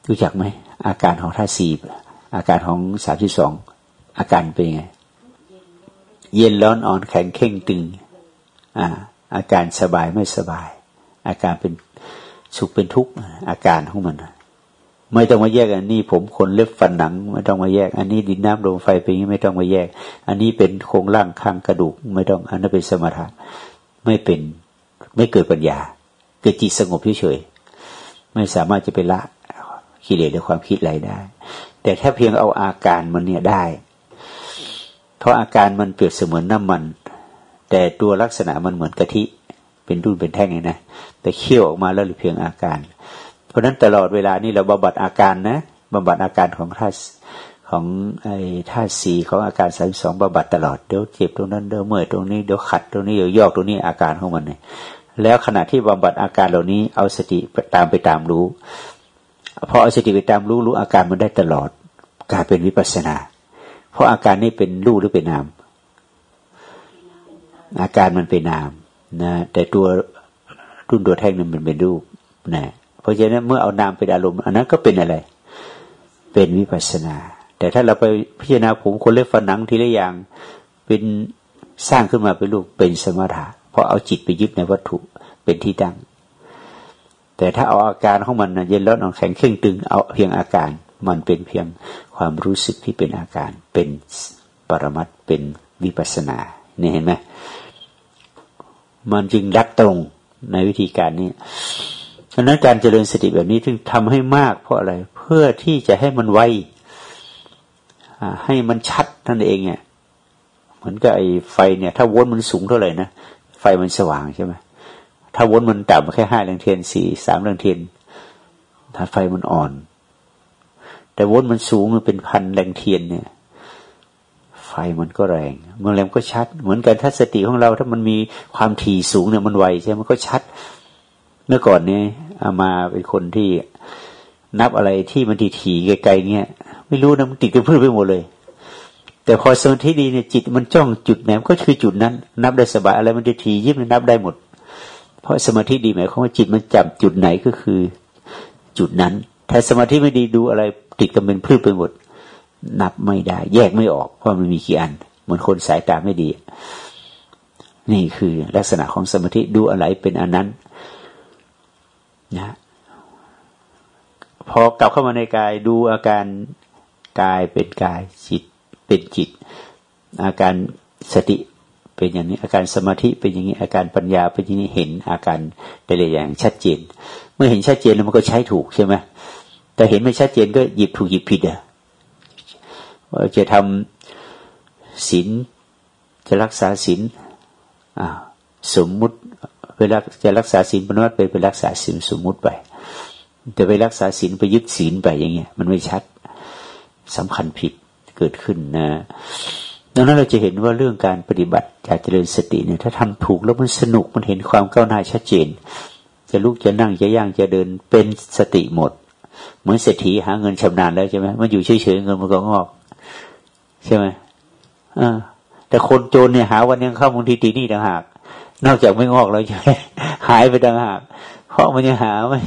[SPEAKER 1] รู้จักไหมอาการของธาตุสี่ อาการของสามสิบสองอาการเป็นไง เย็นร้อนอ่อนแข็งเข่งตึง อ่า อาการสบายไม่สบาย อาการเป็นสุขเป็นทุกข์อาการของมันไม่ต้องมาแยกอันนี้ผมขนเล็บฟันหนัง ไม่ต้องมาแยก อันนี้ดินน้ำลมไฟเป็นย่างไม่ต้องมาแยก อันนี้เป็นโครงร่างข้างกระดูก ไม่ต้องอันนั้นเป็นสมถะไม่เป็นไม่เกิดปัญญา เกิดจิตสงบเฉยๆไม่สามารถจะไปละกิเลสหรือความคิดอะไรได้ แต่ถ้าเพียงเอาอาการมันเนี่ยได้ เพราะอาการมันเปรียบเสมือนน้ำมัน แต่ตัวลักษณะมันเหมือนกะทิ เป็นรุ่นเป็นแท่งไงนะ แต่เคี่ยวออกมาแล้วหรือเพียงอาการ เพราะนั้นตลอดเวลานี้เราบำบัดอาการนะบำบัดอาการของธาตุของไอ้ธาตุสีของอาการสามสองบำบัดตลอดเดี๋ยวเจ็บตรงนั้นเดี๋ยวเมื่อยตรงนี้เดี๋ยวขัดตรงนี้เดี๋ยวยอกตรงนี้อาการของมันเนี่ยแล้วขณะที่บำบัดอาการเหล่านี้เอาสติตามไปตามรู้ พอเอาสติไปตามรู้รู้อาการมันได้ตลอดกลายเป็นวิปัสนา เพราะอาการนี้เป็นรูปหรือเป็นนาม อาการมันเป็นนามนะแต่ตัวรุ่นตัวแท่งนั้นมันเป็นรูปนะเพราะฉะนั้นเมื่อเอานามเป็นอารมณ์อันนั้นก็เป็นอะไร เป็นวิปัสนา แต่ถ้าเราไปพิจารณาผมคนเล็บฝันหนังทีละอย่างเป็นสร้างขึ้นมาเป็นรูปเป็นสมถะเพราะเอาจิตไปยึดในวัตถุเป็นที่ตั้ง แต่ถ้าเอาอาการของมันเย็นร้อนอ่อนแข็งเคร่งตึงเอาเพียงอาการ มันเป็นเพียงความรู้สึกที่เป็นอาการ เป็นปรมัตเป็นวิปัสนาเนี่ยเห็นไหมมันจึงรักตรงในวิธีการนี้ฉะนั้นการเจริญสติแบบนี้ถึงทำให้มากเพราะอะไร เพื่อที่จะให้มันไวให้มันชัดนั่นเองเนี่ยเหมือนกับไอ้ไฟเนี่ย ถ้าวนมันสูงเท่าไหร่นะไฟมันสว่างใช่ไหม ถ้าวนมันต่ำแค่ห้าแรงเทียนสี่สามแรงเทียนถ้าไฟมันอ่อน แต่วนมันสูงมันเป็นพันแรงเทียนเนี่ย ไฟมันก็แรงเมื่อแรงก็ชัด เหมือนกันถ้าสติของเรา ถ้ามันมีความถี่สูงเนี่ยมันไวใช่ไหมมันก็ชัด เมื่อก่อนเนี่ยอามาเป็นคนที่นับอะไรที่มันทีถี่ไกลๆเนี่ยไม่รู้นะมันติดกันเพื่อไปหมดเลย แต่พอสมาธิดีเนี่ยจิตมันจ้องจุดไหนก็คือจุดนั้น นับได้สบายอะไรมันทีถี่ยิบนับได้หมด เพราะสมาธิดีหมายความว่าจิตมันจับจุดไหนก็คือจุดนั้น ถ้าสมาธิไม่ดีดูอะไรติดกันเป็นพืชไปหมด นับไม่ได้ แยกไม่ออกเพราะมันมีกี่อันเหมือนคนสายตาไม่ดี นี่คือลักษณะของสมาธิดูอะไรเป็นอันนั้นนะพอกลับเข้ามาในกายดูอาการกายเป็นกายจิตเป็นจิต อาการสติ เป็นอย่างนี้อาการสมาธิเป็นอย่างนี้อาการปัญญาเป็นอย่างนี้เห็นอาการแต่ละอย่างชัดเจน เมื่อเห็นชัดเจนแล้วมันก็ใช้ถูกใช่ไหมแต่เห็นไม่ชัดเจนก็หยิบถูกหยิบผิดอะว่าจะทำศีลจะรักษาศีลสมมุติเวลาจะรักษาศีลปนวัตไปไปรักษาศีลสมมุติไปจะไปรักษาศีลไปยึดศีลไปอย่างเงี้ย มันไม่ชัดสำคัญผิดเกิดขึ้นนะ ดังนั้นเราจะเห็นว่าเรื่องการปฏิบัติจากเจริญสติเนี่ยถ้าทำถูกแล้วมันสนุกมันเห็นความก้าวหน้าชัดเจน จะลุกจะนั่งจะย่างจะเดินเป็นสติหมด เหมือนเศรษฐีหาเงินชำนาญแล้วใช่ไหมมันอยู่เฉยๆเงินมันก็งอก ใช่ไหมอ่าแต่คนโจรเนี่ยหาวันยังเข้าบางทีตีนี่ต่างหาก นอกจากไม่งอกแล้วใช่ไหมหายไปต่างหากเพราะมันยังหาไม่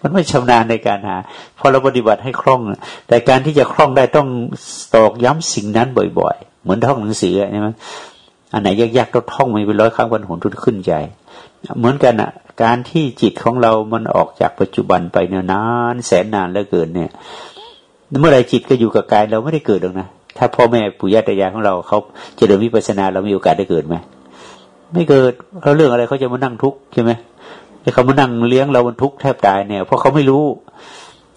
[SPEAKER 1] มันไม่ชำนาญในการหาพอเราปฏิบัติให้คล่อง แต่การที่จะคล่องได้ต้องตอกย้ำสิ่งนั้นบ่อย เหมือนท่องหนังสือใช่ไหมอันไหนยากๆเราท่องไปเป็นร้อยครั้งวันหนทุนขึ้นใจเหมือนกันอะ การที่จิตของเรามันออกจากปัจจุบันไปเนี่ยนานแสนนานแล้วเกินเนี่ย เมื่อไรจิตก็อยู่กับกายเราไม่ได้เกิดหรอกนะถ้าพ่อแม่ปู่ย่าตายายของเราเขาจะเดินวิปัสสนาเรามีโอกาสได้เกิดไหมไม่เกิดเขาเรื่องอะไรเขาจะมานั่งทุกข์ใช่ไหมเขามานั่งเลี้ยงเราบนทุกข์แทบตายเนี่ยเพราะเขาไม่รู้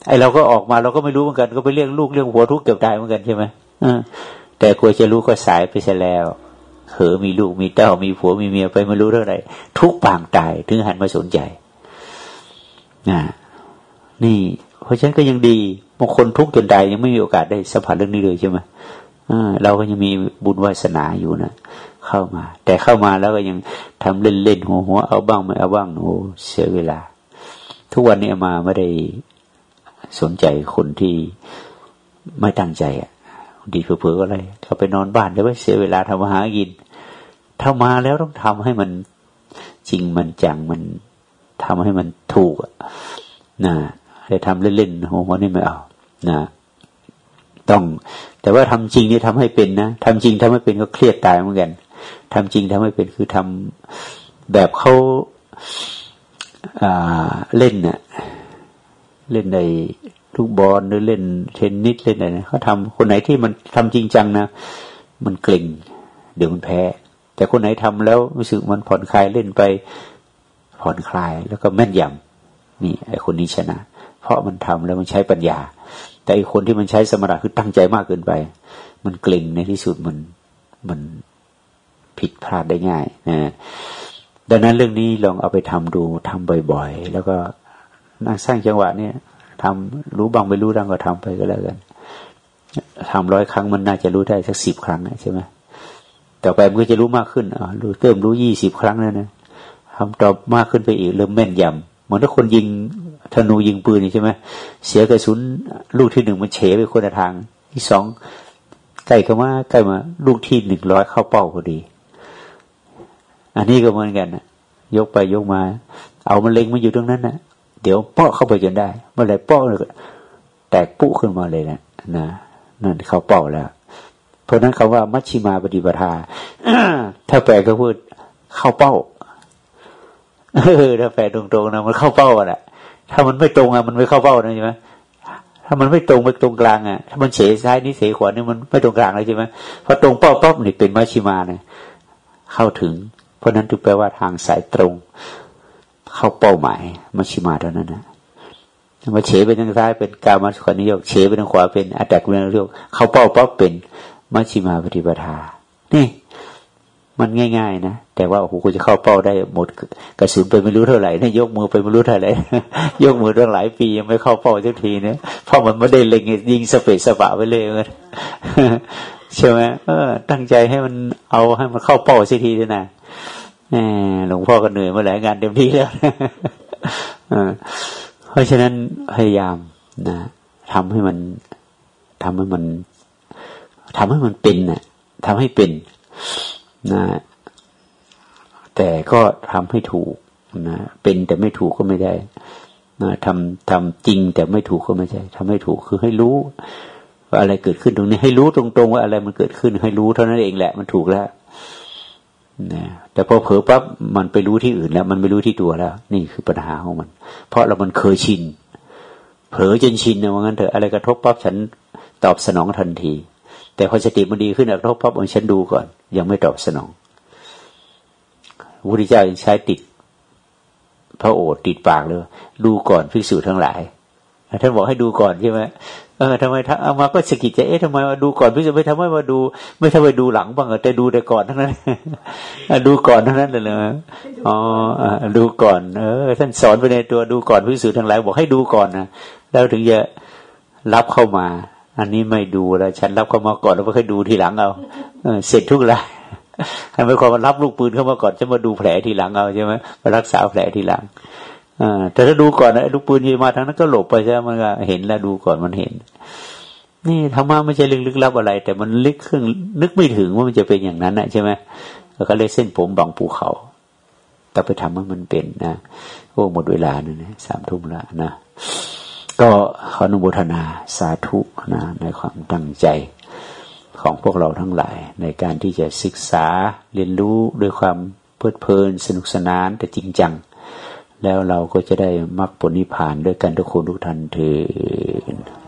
[SPEAKER 1] ไอเราก็ออกมาเราก็ไม่รู้เหมือนกัน ก็ไปเลี้ยงลูกเลี้ยงหัวทุกข์เกือบตายเหมือนกันใช่ไหมอ่า แต่กลัวจะรู้ก็สายไปซะแล้วเขอมีลูกมีเต้ามีผัวมีเมียไปไม่รู้เรื่องอะไรทุกปางตายถึงหันมาสนใจนะนี่ เพราะฉะนั้นก็ยังดีบางคนทุกจนตายยังไม่มีโอกาสได้สัมผัสเรื่องนี้เลยใช่ไหมเราก็ยังมีบุญวาสนาอยู่นะเข้ามา แต่เข้ามาแล้วก็ยังทำเล่นเล่นหัวหัวเอาบ้างไม่เอาบ้างโอ้เสียเวลา ทุกวันนี้มาไม่ได้สนใจคนที่ไม่ตั้งใจอะ ดีเผื่อๆอะไรเขาไปนอนบ้านได้ไว้เสียเวลาทำอาหารกินถ้ามาแล้วต้องทำให้มันจริงมันจังมันทำให้มันถูกนะได้ทำเล่นๆโอ้โหนี่ไม่เอานะต้องแต่ว่าทำจริงนี่ทำให้เป็นนะทำจริงทำให้เป็นก็เครียดตายเหมือนกันทำจริงทำไม่เป็นคือทำแบบเขาเล่นเนี่ยเล่นใน ลูกบอลหรือเล่นเทนนิสเล่นอะไรเนะเขาทำคนไหนที่มันทำจริงจังนะมันเกร็งเดี๋ยวมันแพ้ แต่คนไหนทำแล้วรู้สึกมันผ่อนคลายเล่นไปผ่อนคลายแล้วก็แม่นยำนี่ไอคนนี้ชนะ เพราะมันทำแล้วมันใช้ปัญญา แต่ไอคนที่มันใช้สมรรถคือตั้งใจมากเกินไป มันเกร็งในที่สุดมันมันผิดพลาดได้ง่ายนะดังนั้นเรื่องนี้ลองเอาไปทำดูทำบ่อย ๆ แล้วก็นั่งสร้างจังหวะเนี่ย ทำรู้บางไม่รู้ดังก็ทำไปก็แล้วกันทำร้อยครั้งมันน่าจะรู้ได้สักสิบครั้งใช่ไหมต่อไปมันก็จะรู้มากขึ้นอ่ารู้เติมรู้ยี่สิบครั้งแล้วนะทำต่อมากขึ้นไปอีกเริ่มแม่นยำเหมือนถ้าคนยิงธนูยิงปืนใช่ไหมเสียกระสุนลูกที่หนึ่งมันเฉไปคนละทาง ที่สองใกล้เข้ามาใกล้มา ลูกที่หนึ่งร้อยเข้าเป้าพอดี อันนี้ก็เหมือนกันนะยกไปยกมา เอามันเล็งมันอยู่ตรงนั้นนะ เดี๋ยวเปาะเข้าไปจนได้ เมื่อไรเปาะแตกปุ๊ขึ้นมาเลยนะนะนั่นเขาเป้าแล้ว เพราะนั้นคาว่า มัชชิมาปฏิปทาถ้าแปลก็พูดเข้าเป้าเออถ้าแปลตรงๆนะมันเข้าเป้าอะถ้ามันไม่ตรงอะมันไม่เข้าเป้านะใช่ไหมถ้ามันไม่ตรงไม่ตรงกลางอะถ้ามันเฉยซ้ายนี่เฉยขวานี่มันไม่ตรงกลางเลยใช่ไหมพอตรงเป้าปั๊บนี่เป็นมัชชิมาเนี่ยเข้าถึง เพราะนั้นถึงแปลว่าทางสายตรง เข้าเป้าหมายมัชชิมาเท่านั้นนะมาเฉไปทางซ้ายเป็นกามาสุขานิยกเฉไปทางขวาเป็นอัตตกุลนิยกเข้าเป้าปั๊บเป็นมัชชิมาปฏิปทา นี่ มันง่าย ๆ นะแต่ว่าโอ้โหกูจะเข้าเป้าได้หมดกระสุนไปไม่รู้เท่าไหร่นะยกมือไปไม่รู้เท่าไหร่ยกมือตั้งหลายปียังไม่เข้าเป้าสักทีเนี่ยเพราะมันไม่ได้เล็งยิงสเปซสปะไปเลยมันใช่ไหมเออ ตั้งใจให้มันเอาให้มันเข้าเป้าสักทีด้วยนะ หลวงพ่อก็เหนื่อยมาหลายงานเต็มที่แล้วเพราะฉะนั้นพยายามนะทำให้มันทำให้มันทำให้มันเป็นนะ่ะทำให้เป็นนะแต่ก็ทำให้ถูกนะเป็นแต่ไม่ถูกก็ไม่ได้นะทำทำจริงแต่ไม่ถูกก็ไม่ใช่ทำให้ถูกคือให้รู้ว่าอะไรเกิดขึ้นตรงนี้ ให้รู้ตรงๆว่าอะไรมันเกิดขึ้น ให้รู้เท่านั้นเองแหละ มันถูกแล้ว นะแต่พอเผลอปั๊บมันไปรู้ที่อื่นแล้ว มันไม่รู้ที่ตัวแล้ว นี่คือปัญหาของมัน เพราะเรามันเคยชิน เผลอจนชินนะว่างั้นเถอะอะไรกระทบปั๊บฉันตอบสนองทันที แต่พอสติมันดีขึ้นกระทบปั๊บฉันดูก่อน ยังไม่ตอบสนองพระพุทธเจ้าใช้ติด พระโอษฐ์ติดปากเลยดูก่อนพิสูจน์ทั้งหลาย ท่านบอกให้ดูก่อนใช่ไหมเออทำไมถ้าเอามาก็สกิดใจเอ๊ะทำไมมาดูก่อนพี่จะไม่ทำไมมาดู ไม่ทำไมดูหลังบ้างแต่ดูแต่ก่อนทั้งนั้นดูก่อนทั้งนั้นเลยนะอ๋อดูก่อน เออ ท่านสอนไปในตัวดูก่อนพิสูจน์ทั้งหลายบอกให้ดูก่อนนะแล้วถึงจะรับเข้ามา อันนี้ไม่ดูแล้วฉันรับเข้ามาก่อนแล้วก็ค่อยดูทีหลังเอาเสร็จทุกรายทำไมคนมรับลูกปืนเข้ามาก่อนจะมาดูแผลทีหลังเอาใช่ไหมมารักษาแผลทีหลัง อแต่ถ้าดูก่อนนะลูกปืนยิงมาทางนั้นก็หลบไปใช่ไหมมันก็เห็นแล้วดูก่อนมันเห็น นี่ธรรมะไม่ใช่ลึกลับอะไร แต่มันลึกขึ้นนึกไม่ถึงว่ามันจะเป็นอย่างนั้นนะใช่ไหมก็เลยเส้นผมบังภูเขาต้องไปทำให้มันเป็นนะโอ้หมดเวลาเนะนะสามทุ่มล้วนะก็ขออนุโมทนาสาธุนะในความตั้งใจของพวกเราทั้งหลาย ในการที่จะศึกษาเรียนรู้ด้วยความเพลิดเพลินสนุกสนานแต่จริงจัง แล้วเราก็จะได้มรรคผลนิพพานด้วยกันทุกคนทุกท่านเถิด